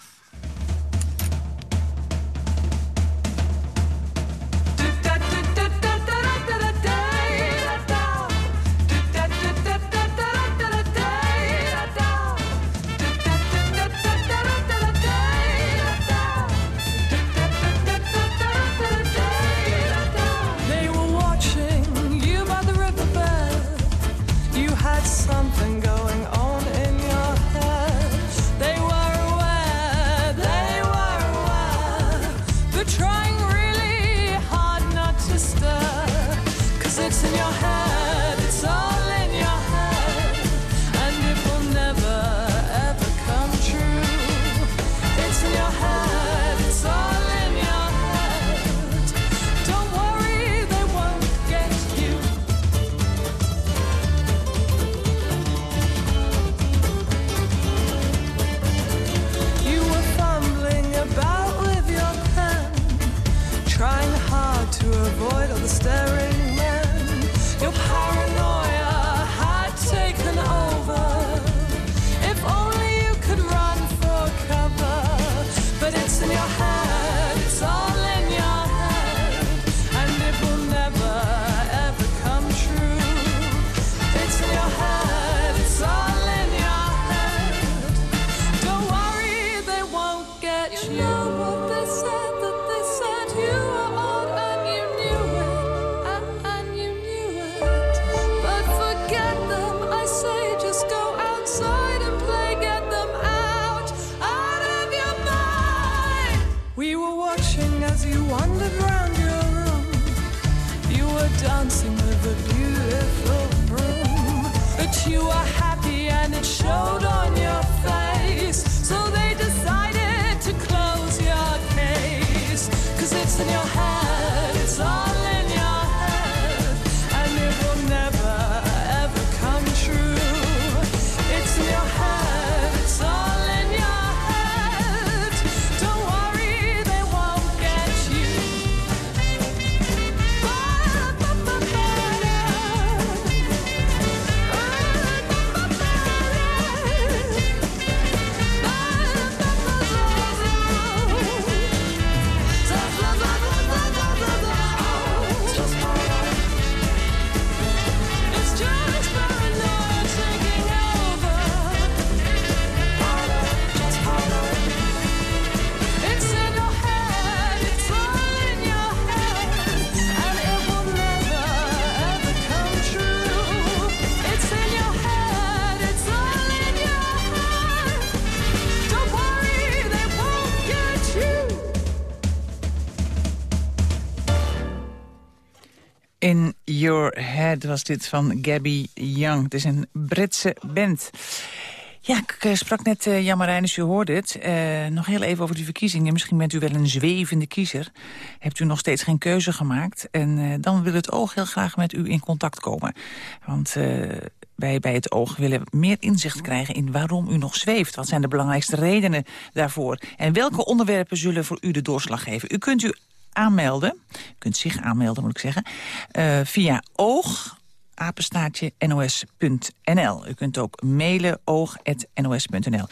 In Your Head was dit van Gabby Young. Het is een Britse band. Ja, ik eh, sprak net uh, Jan u hoorde het. Uh, nog heel even over die verkiezingen. Misschien bent u wel een zwevende kiezer. Hebt u nog steeds geen keuze gemaakt. En dan wil het oog heel graag met u in contact komen. Want wij bij het oog willen meer inzicht krijgen in waarom u nog zweeft. Wat zijn de belangrijkste redenen daarvoor? En welke onderwerpen zullen voor u de doorslag geven? U kunt u aanmelden, u kunt zich aanmelden moet ik zeggen, uh, via oog nos.nl. U kunt ook mailen oog.nos.nl.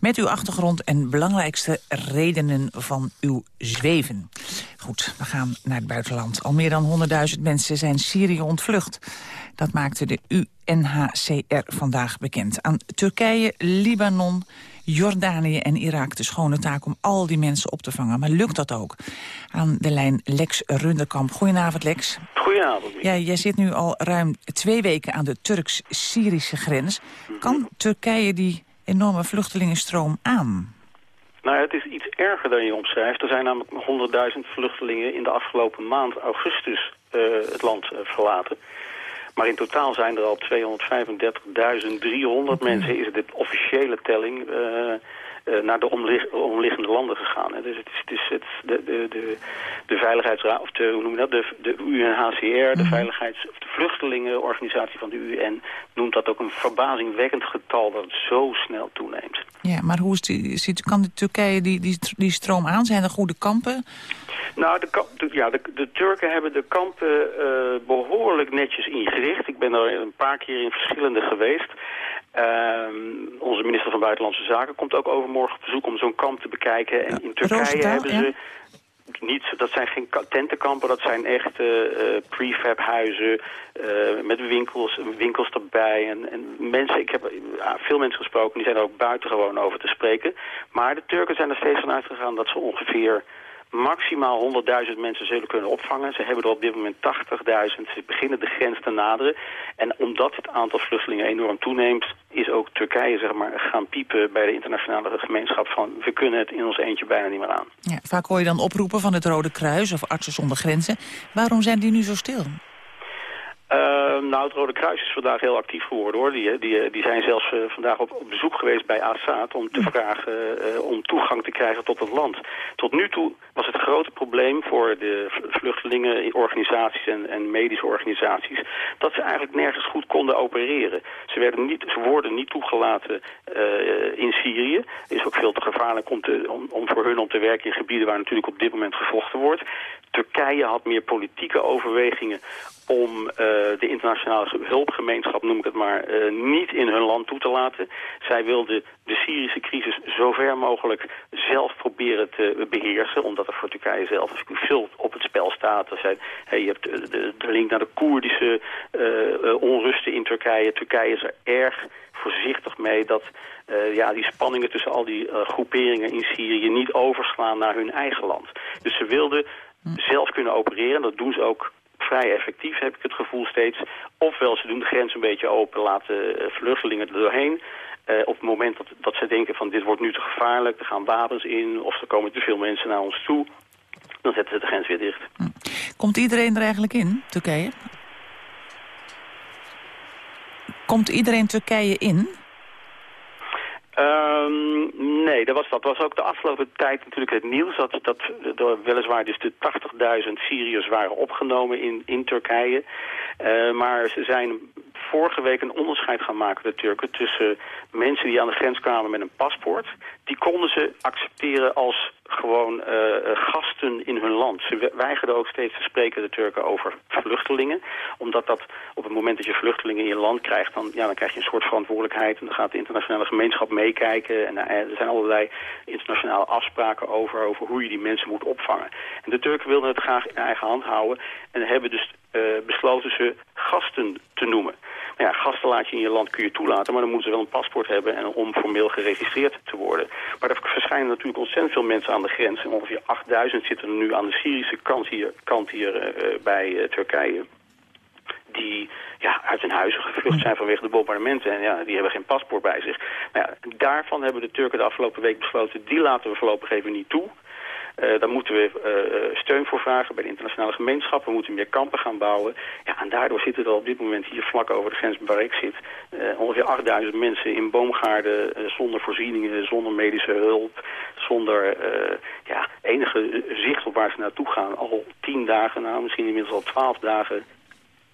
Met uw achtergrond en belangrijkste redenen van uw zweven. Goed, we gaan naar het buitenland. Al meer dan 100.000 mensen zijn Syrië ontvlucht. Dat maakte de UNHCR vandaag bekend. Aan Turkije, Libanon, Jordanië en Irak de schone taak om al die mensen op te vangen. Maar lukt dat ook? Aan de lijn Lex Runderkamp. Goedenavond, Lex. Goedenavond. Ja, jij zit nu al ruim twee weken aan de Turks-Syrische grens. Kan Turkije die enorme vluchtelingenstroom aan? Nou, het is iets erger dan je omschrijft. Er zijn namelijk 100.000 vluchtelingen in de afgelopen maand augustus uh, het land uh, verlaten. Maar in totaal zijn er al 235.300 mensen, is de officiële telling, uh, uh, naar de omlig omliggende landen gegaan. Dus het is, het is het, de, de, de, de Veiligheidsraad, of de, hoe noem je dat, de, de UNHCR, de mhm. Veiligheids, of de Vluchtelingenorganisatie van de UN, noemt dat ook een verbazingwekkend getal dat het zo snel toeneemt. Ja, maar hoe is die, kan de Turkije die, die, die stroom aan? Zijn er goede kampen? Nou, de, de, ja, de, de, Turken hebben de kampen uh, behoorlijk netjes ingericht. Ik ben er een paar keer in verschillende geweest. Uh, onze minister van Buitenlandse Zaken komt ook overmorgen op bezoek om zo'n kamp te bekijken. En in Turkije hebben ze... Niet, dat zijn geen tentenkampen, dat zijn echte uh, prefabhuizen uh, met winkels, winkels erbij. En, en mensen, ik heb uh, veel mensen gesproken, die zijn er ook buitengewoon over te spreken. Maar de Turken zijn er steeds van uitgegaan dat ze ongeveer maximaal 100.000 mensen zullen kunnen opvangen. Ze hebben er op dit moment 80.000. Ze beginnen de grens te naderen. En omdat het aantal vluchtelingen enorm toeneemt... is ook Turkije zeg maar, gaan piepen bij de internationale gemeenschap van... we kunnen het in ons eentje bijna niet meer aan. Ja, vaak hoor je dan oproepen van het Rode Kruis of Artsen zonder Grenzen. Waarom zijn die nu zo stil? Uh, nou, het Rode Kruis is vandaag heel actief geworden hoor. Die, die, die zijn zelfs uh, vandaag op, op, bezoek geweest bij Assad om te vragen uh, om toegang te krijgen tot het land. Tot nu toe was het grote probleem voor de vluchtelingenorganisaties en, en medische organisaties dat ze eigenlijk nergens goed konden opereren. Ze, werden niet, ze worden niet toegelaten in Syrië. Het is ook veel te gevaarlijk om, te, om, om voor hun om te werken in gebieden waar natuurlijk op dit moment gevochten wordt. Turkije had meer politieke overwegingen om uh, de internationale hulpgemeenschap, noem ik het maar, uh, niet in hun land toe te laten. Zij wilden de Syrische crisis zo ver mogelijk zelf proberen te beheersen, omdat er voor Turkije zelf veel op het spel staat. Er zijn, hey, je hebt de, de, link naar de Koerdische uh, onrusten in Turkije. Turkije is er erg voorzichtig mee dat ja, die spanningen tussen al die groeperingen in Syrië niet overslaan naar hun eigen land. Dus ze wilden zelf kunnen opereren. Dat doen ze ook vrij effectief, heb ik het gevoel steeds. Ofwel, ze doen de grens een beetje open, laten eh, vluchtelingen er doorheen. Uh, op het moment dat, dat ze denken van dit wordt nu te gevaarlijk, er gaan wapens in... of er komen te veel mensen naar ons toe, dan zetten ze de grens weer dicht. Hm. Komt iedereen er eigenlijk in, Turkije? Komt iedereen Turkije in? Um, nee, dat was, dat was ook de afgelopen tijd natuurlijk het nieuws. Dat, dat er weliswaar dus de 80.000 Syriërs waren opgenomen in, in Turkije. Uh, maar ze zijn vorige week een onderscheid gaan maken, de Turken... tussen mensen die aan de grens kwamen met een paspoort. Die konden ze accepteren als gewoon uh, gasten in hun land. Ze weigerden ook steeds te spreken, de Turken, over vluchtelingen. Omdat dat op het moment dat je vluchtelingen in je land krijgt... dan, ja, dan krijg je een soort verantwoordelijkheid. En dan gaat de internationale gemeenschap meekijken. En uh, er zijn allerlei internationale afspraken over, over hoe je die mensen moet opvangen. En de Turken wilden het graag in eigen hand houden. En hebben dus besloten ze gasten te noemen. Nou ja, gasten laat je in je land kun je toelaten, maar dan moeten ze wel een paspoort hebben en om formeel geregistreerd te worden. Maar er verschijnen natuurlijk ontzettend veel mensen aan de grens. En ongeveer 8000 zitten er nu aan de Syrische kant hier, kant hier uh, bij uh, Turkije die ja, uit hun huizen gevlucht zijn vanwege de bombardementen. En ja, die hebben geen paspoort bij zich. Nou ja, daarvan hebben de Turken de afgelopen week besloten... die laten we voorlopig even niet toe. Uh, daar moeten we uh, steun voor vragen bij de internationale gemeenschap. We moeten meer kampen gaan bouwen. Ja, en daardoor zitten er op dit moment hier vlak over de grens waar ik zit... Uh, ongeveer 8000 mensen in boomgaarden zonder voorzieningen, zonder medische hulp... zonder ja, enige zicht op waar ze naartoe gaan. Al tien dagen, nou misschien inmiddels al twaalf dagen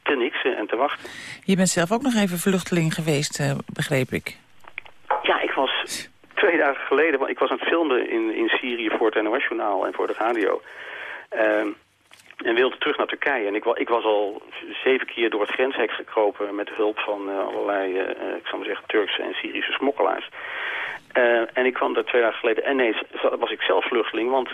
te niksen en te wachten. Je bent zelf ook nog even vluchteling geweest, begreep ik. Ja, ik was twee dagen geleden, want ik was aan het filmen in, in Syrië voor het NOS-journaal en voor de radio. Uh, en wilde terug naar Turkije. En ik, ik, was al zeven keer door het grenshek gekropen met hulp van uh, allerlei, uh, ik zou maar zeggen, Turkse en Syrische smokkelaars. En ik kwam daar twee dagen geleden en ineens was ik zelf vluchteling, want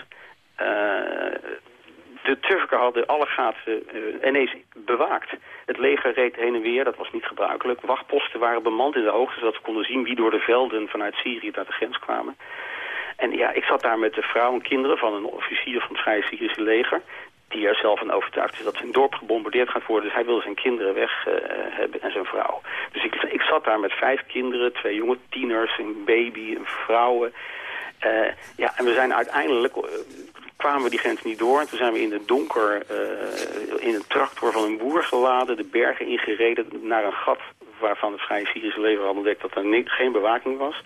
de Turken hadden alle gaten uh, ineens bewaakt. Het leger reed heen en weer, dat was niet gebruikelijk. Wachtposten waren bemand in de hoogte, zodat ze konden zien wie door de velden vanuit Syrië naar de grens kwamen. En ja, ik zat daar met de vrouw en kinderen van een officier van het Vrije Syrische leger die er zelf van overtuigd is dat zijn dorp gebombardeerd gaat worden. Dus hij wilde zijn kinderen weg uh, hebben en zijn vrouw. Dus ik, ik zat daar met vijf kinderen, twee jonge tieners, een baby, een vrouwen. Uh, ja, en we zijn uiteindelijk kwamen we die grens niet door. En toen zijn we in het donker uh, in een tractor van een boer geladen, de bergen ingereden naar een gat waarvan het Vrije Syrische leger had ontdekt dat er geen bewaking was.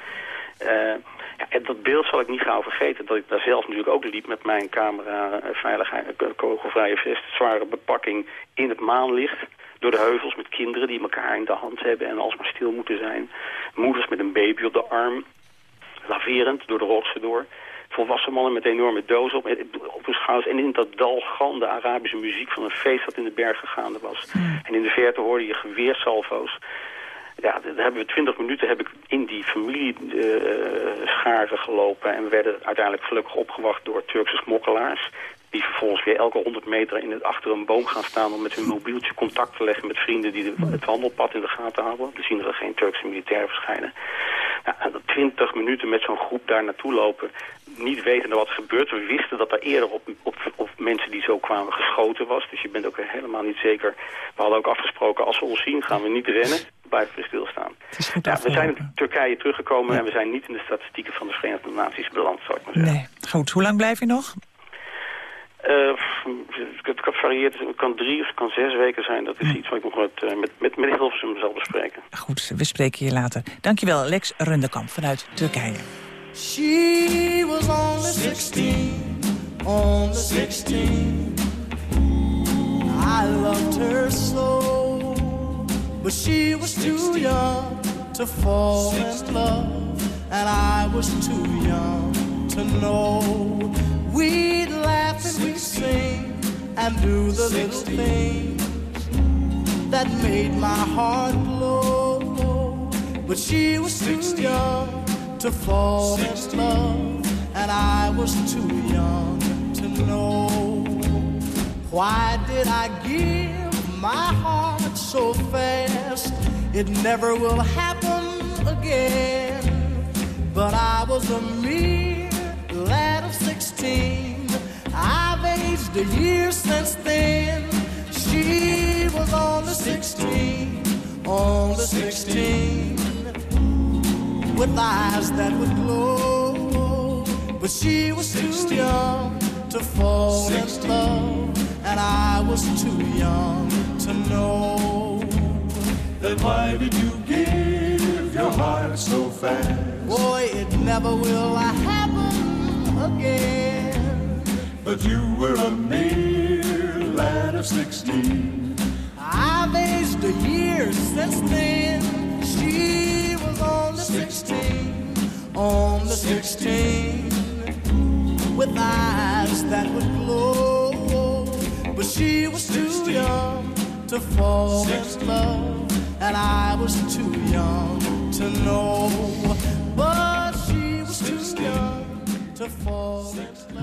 Uh, ja, en dat beeld zal ik niet gauw vergeten, dat ik daar zelf natuurlijk ook liep met mijn camera, uh, veiligheid, kogelvrije vest, zware bepakking in het maanlicht door de heuvels met kinderen die elkaar in de hand hebben en alsmaar stil moeten zijn. Moeders met een baby op de arm, laverend door de rotsen door volwassen mannen met enorme dozen op, op hun schouders. En in dat dal galmde Arabische muziek van een feest dat in de bergen gaande was. En in de verte hoorde je geweersalvo's. Ja, daar hebben we twintig minuten heb ik in die familiescharen uh, gelopen. En we werden uiteindelijk gelukkig opgewacht door Turkse smokkelaars. Die vervolgens weer elke honderd meter in het, achter een boom gaan staan... om met hun mobieltje contact te leggen met vrienden die de, het wandelpad in de gaten houden. We zien er geen Turkse militairen verschijnen. Ja, twintig minuten met zo'n groep daar naartoe lopen niet weten wat er gebeurt. We wisten dat er eerder op, op, op, mensen die zo kwamen geschoten was. Dus je bent ook helemaal niet zeker. We hadden ook afgesproken, als we ons zien gaan we niet rennen. Blijven we stilstaan. Ja, we zijn in Turkije teruggekomen en we zijn niet in de statistieken van de Verenigde Naties beland, zou ik maar zeggen. Nee, goed. Hoe lang blijf je nog? Uh, het kan variëren, het kan drie of het kan zes weken zijn. Dat is iets wat ik nog met, uh, met, met, met Hilversum zal bespreken. Goed, we spreken je later. Dankjewel, Lex Rundekamp vanuit Turkije. She was only 16, only 16. I loved her so, but she was too young to fall in love, and I was too young to know. We'd laugh and we'd sing and do the little things that made my heart glow, but she was too young to fall in love, and I was too young to know. Why did I give my heart so fast? It never will happen again. But I was a mere lad of sixteen. I've aged a year since then. She was only sixteen, only sixteen with eyes that would glow. But she was too young to fall in love, and I was too young to know. Then why did you give your heart so fast? Boy, it never will happen again. But you were a mere lad of sixteen. I've aged a year since then. She was only sixteen, only sixteen, with eyes that would glow. But she was too young to fall in love, and I was too young to know.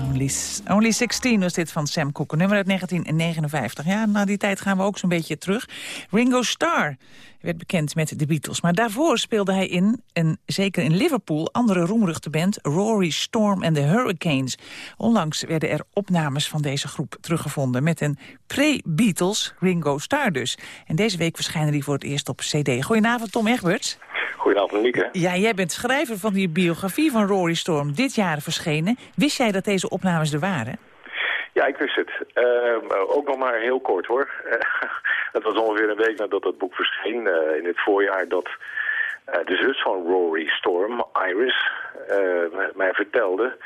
Only, Only 16 was dit van Sam Cooke, nummer uit 1959. Ja, na die tijd gaan we ook zo'n beetje terug. Ringo Starr werd bekend met de Beatles. Maar daarvoor speelde hij in, en zeker in Liverpool... andere roemruchte band Rory Storm and the Hurricanes. Onlangs werden er opnames van deze groep teruggevonden... met een pre-Beatles Ringo Starr dus. En deze week verschijnen die voor het eerst op cd. Goedenavond, Tom Egberts. Goedenavond, Mieke. Ja, jij bent schrijver van die biografie van Rory Storm, dit jaar verschenen. Wist jij dat deze opnames er waren? Ja, ik wist het. Ehm, ook nog maar heel kort hoor. [laughs] het was ongeveer een week nadat dat boek verscheen. eh, in het voorjaar dat eh, de zus van Rory Storm, Iris, eh, mij vertelde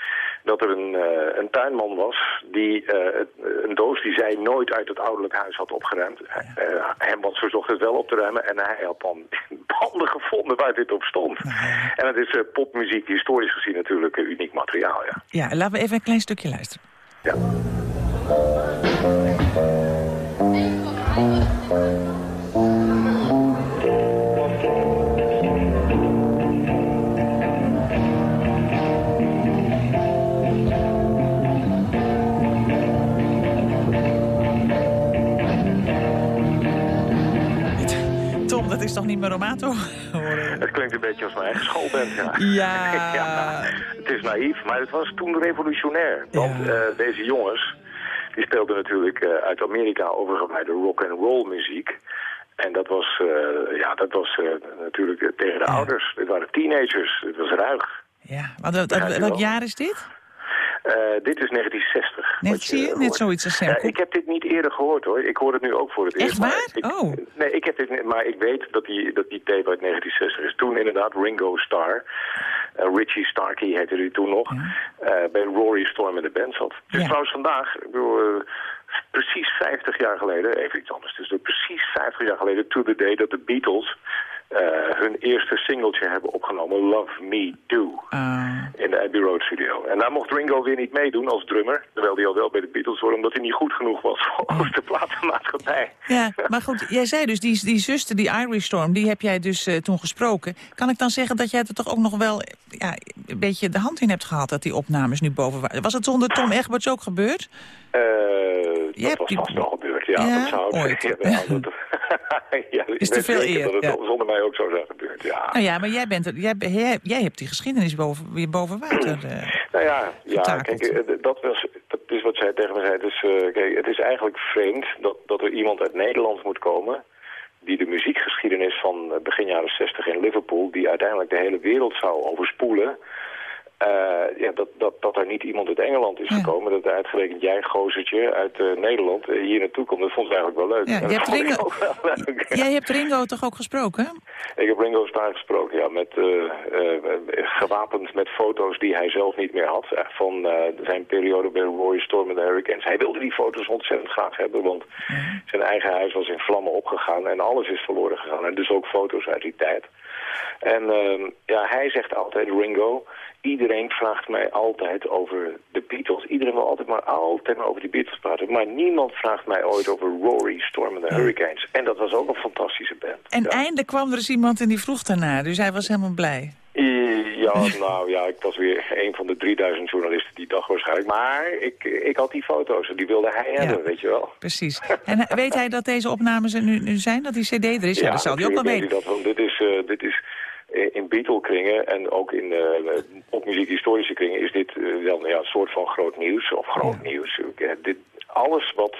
dat er een, eh, een tuinman was die eh, een doos die zij nooit uit het ouderlijk huis had opgeruimd. Eh, hem was verzocht het wel op te ruimen en hij had dan [laughs] banden gevonden waar dit op stond. En het is popmuziek, historisch gezien natuurlijk uniek materiaal, ja. Ja, laten we even een klein stukje luisteren. Tom, is toch niet meer Romato? Het klinkt een beetje als mijn eigen schoolband, ja. [laughs] [laughs] Ja. Het is naïef, maar het was toen revolutionair. Want eh, deze jongens, die speelden natuurlijk eh, uit Amerika overgeleide rock and roll muziek. En dat was, eh, ja, dat was natuurlijk tegen de ouders. Dit waren teenagers, het was ruig. Ja, je welk wel? jaar is dit? Eh, dit is 1960. Net, wat zie je, net zoiets als Sam ik heb dit niet eerder gehoord hoor. Ik hoor het nu ook voor het eerst. Echt waar? ik- Oh. Nee, ik heb dit niet, maar ik weet dat die, dat die tape uit 1960 is. Toen inderdaad Ringo Starr, eh, Richie Starkey heette hij toen nog, eh, bij Rory Storm in de band zat. Is trouwens vandaag, ik bedoel, eh, precies 50 jaar geleden, even iets anders, dus precies 50 jaar geleden, to the day dat de Beatles eh, hun eerste singeltje hebben opgenomen, Love Me Do, in de Abbey Road studio. En daar mocht Ringo weer niet meedoen als drummer, terwijl hij al wel bij de Beatles hoorde, omdat hij niet goed genoeg was volgens de platenmaatschappij. Ja, maar goed, jij zei dus, die, die zuster, die Irish Storm, die heb jij dus eh, toen gesproken. Kan ik dan zeggen dat jij er toch ook nog wel ja, een beetje de hand in hebt gehad... dat die opnames nu boven waren? Was het zonder Tom Egberts ook gebeurd? Eh, dat was vast wel gebeurd, ja. Ja, dat zou ooit. [laughs] Ja, dat- ja, Is te veel eer, dat het ja. zonder mij ook zo zijn gebeurd, ja. Nou ja, maar jij, bent jij, jij, jij hebt die geschiedenis boven, weer boven water. eh. [clears throat] Nou ja, ja kijk, eh, dat, was, dat is wat zij tegen me zei. Dus, kijk, het is eigenlijk vreemd dat, dat er iemand uit Nederland moet komen... die de muziekgeschiedenis van begin jaren 60 in Liverpool... die uiteindelijk de hele wereld zou overspoelen... eh, ja, dat, dat, dat er niet iemand uit Engeland is gekomen. Dat uitgerekend jij, gozertje, uit eh, Nederland eh, hier naartoe komt. Dat vond ik eigenlijk wel leuk. Ja, [laughs] dat hebt Ringo- leuk. Jij hebt Ringo toch ook gesproken? Ik heb Ringo Starr gesproken, ja, met, gewapend met foto's die hij zelf niet meer had. van zijn periode bij Roy Storm en de Hurricanes. Hij wilde die foto's ontzettend graag hebben, want zijn eigen huis was in vlammen opgegaan en alles is verloren gegaan. En dus ook foto's uit die tijd. En ehm, ja, hij zegt altijd, Ringo, iedereen vraagt mij altijd over de Beatles. Iedereen wil altijd maar altijd maar over die Beatles praten. Maar niemand vraagt mij ooit over Rory, Storm en de Hurricanes. En dat was ook een fantastische band. En eindelijk kwam er eens iemand en die vroeg daarna. Dus hij was helemaal blij. Ja, [laughs] nou ja, ik was weer een van de 3000 journalisten die dag waarschijnlijk. Maar ik, ik had die foto's en die wilde hij hebben, weet je wel. Precies. En weet hij dat deze opnames er nu, nu zijn? Dat die cd er is? Ja, dat zal hij ook wel weten. weet hij dat, want dit is, eh, dit is in Beatle-kringen en ook in uh, popmuziek-historische kringen... is dit eh, wel ja, een soort van groot nieuws, of groot nieuws. Eh, dit, alles wat,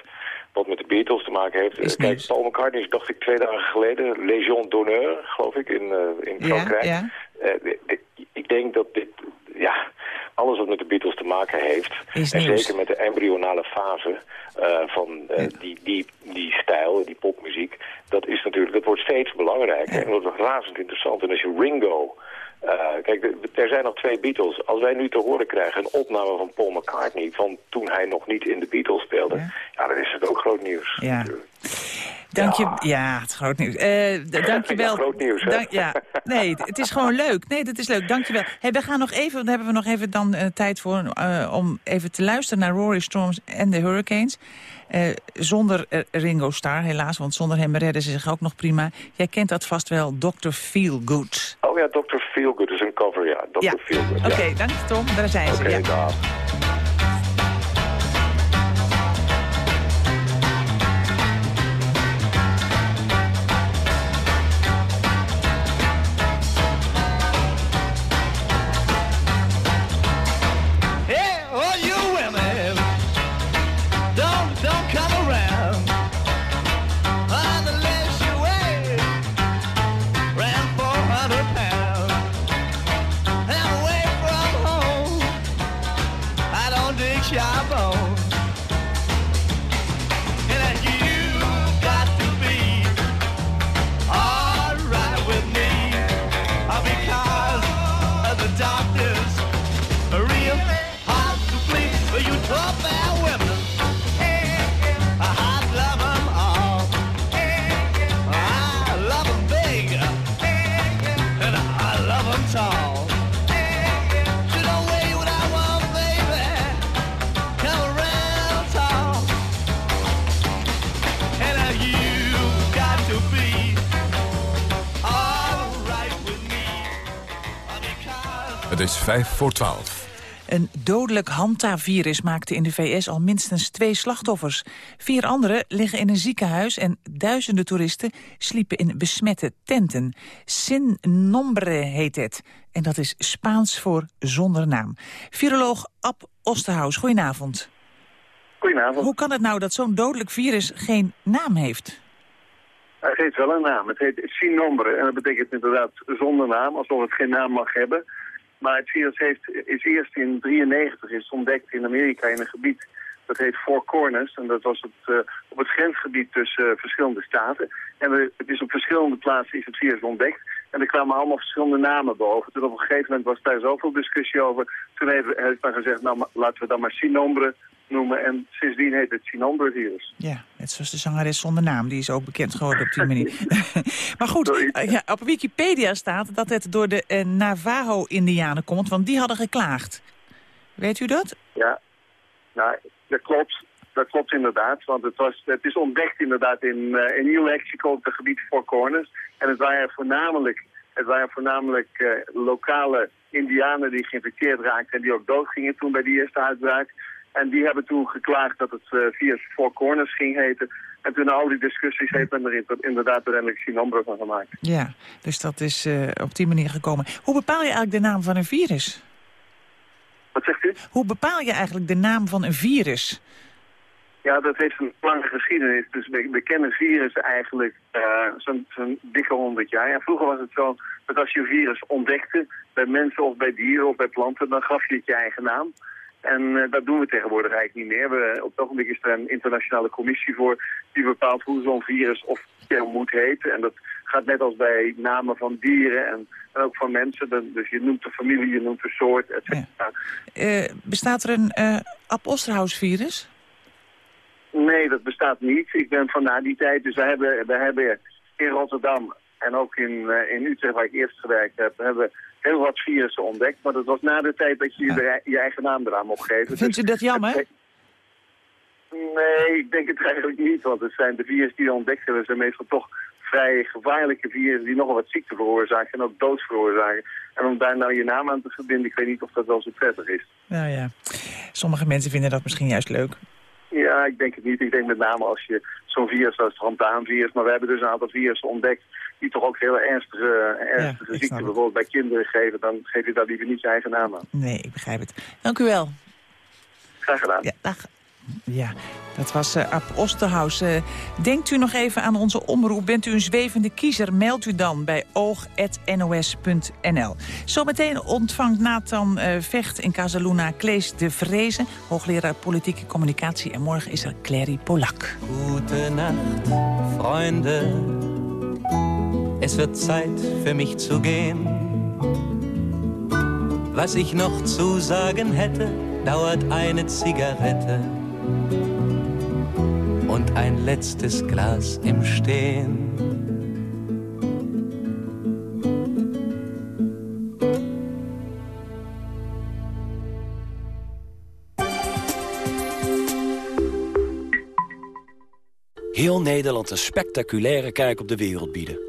wat met de Beatles te maken heeft... eh, kijk, Paul McCartney is, dacht ik, twee dagen geleden... Légion d'honneur, geloof ik, in, eh, in Frankrijk. ja. Eh, ik- denk dat dit, ja, alles wat met de Beatles te maken heeft, Is en nieuws. zeker met de embryonale fase van die, die, die stijl, die popmuziek, dat is natuurlijk, dat wordt steeds belangrijker en dat wordt razend interessant. En als je Ringo, eh, kijk, er zijn nog twee Beatles. Als wij nu te horen krijgen een opname van Paul McCartney van toen hij nog niet in de Beatles speelde, ja, dan is het ook groot nieuws. Ja. Dank je, ja, het is groot nieuws. Eh, [laughs] dank je wel. Ja, groot nieuws, hè? Dank- ja, nee, het is gewoon leuk. Nee, dat is leuk. Dank je wel. Hey, we gaan nog even, daar hebben we nog even dan eh, tijd voor om even te luisteren naar Rory Storms en de Hurricanes. Zonder Ringo Starr, helaas, want zonder hem redden ze zich ook nog prima. Jij kent dat vast wel, Dr. Feelgood. Oh ja, Dr. Feelgood is een cover, ja. Dr. Ja. Feelgood, Oké, ja. dank je Tom. Daar zijn ze. Oké, ja. job Het is vijf voor twaalf. Een dodelijk hantavirus maakte in de VS al minstens twee slachtoffers. Vier anderen liggen in een ziekenhuis en duizenden toeristen sliepen in besmette tenten. Sin nombre heet het. En dat is Spaans voor zonder naam. Viroloog Ab Osterhaus, goedenavond. Goedenavond. Hoe kan het nou dat zo'n dodelijk virus geen naam heeft? Het heeft wel een naam. Het heet sin nombre. En dat betekent inderdaad zonder naam, alsof het geen naam mag hebben. Maar het virus heeft, is eerst in 93 is ontdekt in Amerika in een gebied dat heet Four Corners. En dat was het, uh, op het grensgebied tussen uh, verschillende staten. En het is op verschillende plaatsen is het virus ontdekt. En er kwamen allemaal verschillende namen boven. Toen op een gegeven moment was daar zoveel discussie over. Toen heeft, heeft men gezegd, nou laten we dan maar Sinombre noemen. En sindsdien heet het Sinombre-virus. Ja, net zoals de zangeres zonder naam. Die is ook bekend geworden op die manier. [laughs] maar goed, uh, ja, op Wikipedia staat dat het door de uh, Navajo-Indianen komt. Want die hadden geklaagd. Weet u dat? Ja, nou, dat klopt. Dat klopt inderdaad, want het, was, het is ontdekt inderdaad in, uh, in New Mexico op het gebied Four Corners. En het waren voornamelijk, het waren voornamelijk uh, lokale indianen die geïnfecteerd raakten en die ook doodgingen toen bij die eerste uitbraak. En die hebben toen geklaagd dat het uh, via Four Corners ging heten. En toen al die discussies heeft men er inderdaad uiteindelijk Sinambro van gemaakt. Ja, dus dat is op die manier gekomen. Hoe bepaal je eigenlijk de naam van een virus? Wat zegt u? Hoe bepaal je eigenlijk de naam van een virus? Ja, dat heeft een lange geschiedenis. Dus we, we kennen virussen eigenlijk uh, zo'n zo dikke honderd jaar. En vroeger was het zo dat als je een virus ontdekte, bij mensen of bij dieren of bij planten, dan gaf je het je eigen naam. En uh, dat doen we tegenwoordig eigenlijk niet meer. We, op het ogenblik is er een internationale commissie voor die bepaalt hoe zo'n virus of moet heten. En dat gaat net als bij namen van dieren en, en ook van mensen. Dus je noemt de familie, je noemt de soort, et cetera. Ja. Uh, bestaat er een uh, Ab Osterhaus-virus? Nee, dat bestaat niet. Ik ben van na die tijd, dus we hebben, we hebben in Rotterdam en ook in, in Utrecht, waar ik eerst gewerkt heb, hebben heel wat virussen ontdekt. Maar dat was na de tijd dat je ja. je, eigen naam eraan mocht geven. Vindt u dat jammer? Het, nee, ik denk het eigenlijk niet. Want het zijn de virussen die ontdekt hebben, zijn meestal toch vrij gevaarlijke virussen die nogal wat ziekte veroorzaken en ook dood veroorzaken. En om daar nou je naam aan te verbinden, ik weet niet of dat wel zo prettig is. Nou ja, sommige mensen vinden dat misschien juist leuk. Ja, ik denk het niet. Ik denk met name als je zo'n virus als het handhaanvirus, maar we hebben dus een aantal virussen ontdekt die toch ook hele ernstige, ernstige ja, ziekten bijvoorbeeld bij kinderen geven, dan geef je daar liever niet je eigen naam aan. Nee, ik begrijp het. Dank u wel. Graag gedaan. Ja, dag. Ja, dat was uh, Ab Osterhaus. Uh, denkt u nog even aan onze omroep? Bent u een zwevende kiezer? Meld u dan bij oog.nos.nl. Zometeen ontvangt Nathan uh, Vecht in Casaluna Klees de Vrezen... hoogleraar politieke communicatie. En morgen is er Clary Polak. Goedenacht, vrienden. Es wird Zeit für mich zu gehen. Was ich noch zu sagen hätte, dauert eine Zigarette ein letztes Glas im Stehen. Heel Nederland een spectaculaire kijk op de wereld bieden.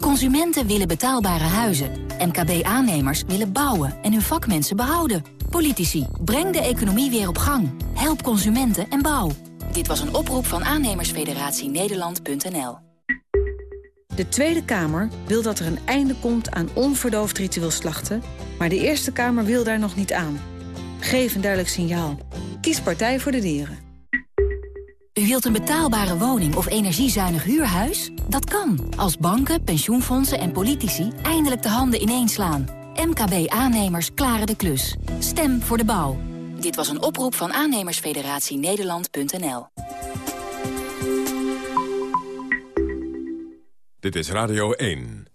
Consumenten willen betaalbare huizen. MKB-aannemers willen bouwen en hun vakmensen behouden. Politici, breng de economie weer op gang. Help consumenten en bouw. Dit was een oproep van aannemersfederatie Nederland.nl. De Tweede Kamer wil dat er een einde komt aan onverdoofd ritueel slachten... maar de Eerste Kamer wil daar nog niet aan. Geef een duidelijk signaal. Kies Partij voor de Dieren. U wilt een betaalbare woning of energiezuinig huurhuis? Dat kan, als banken, pensioenfondsen en politici eindelijk de handen ineens slaan. MKB-aannemers klaren de klus. Stem voor de bouw. Dit was een oproep van aannemersfederatie Nederland.nl. Dit is Radio 1.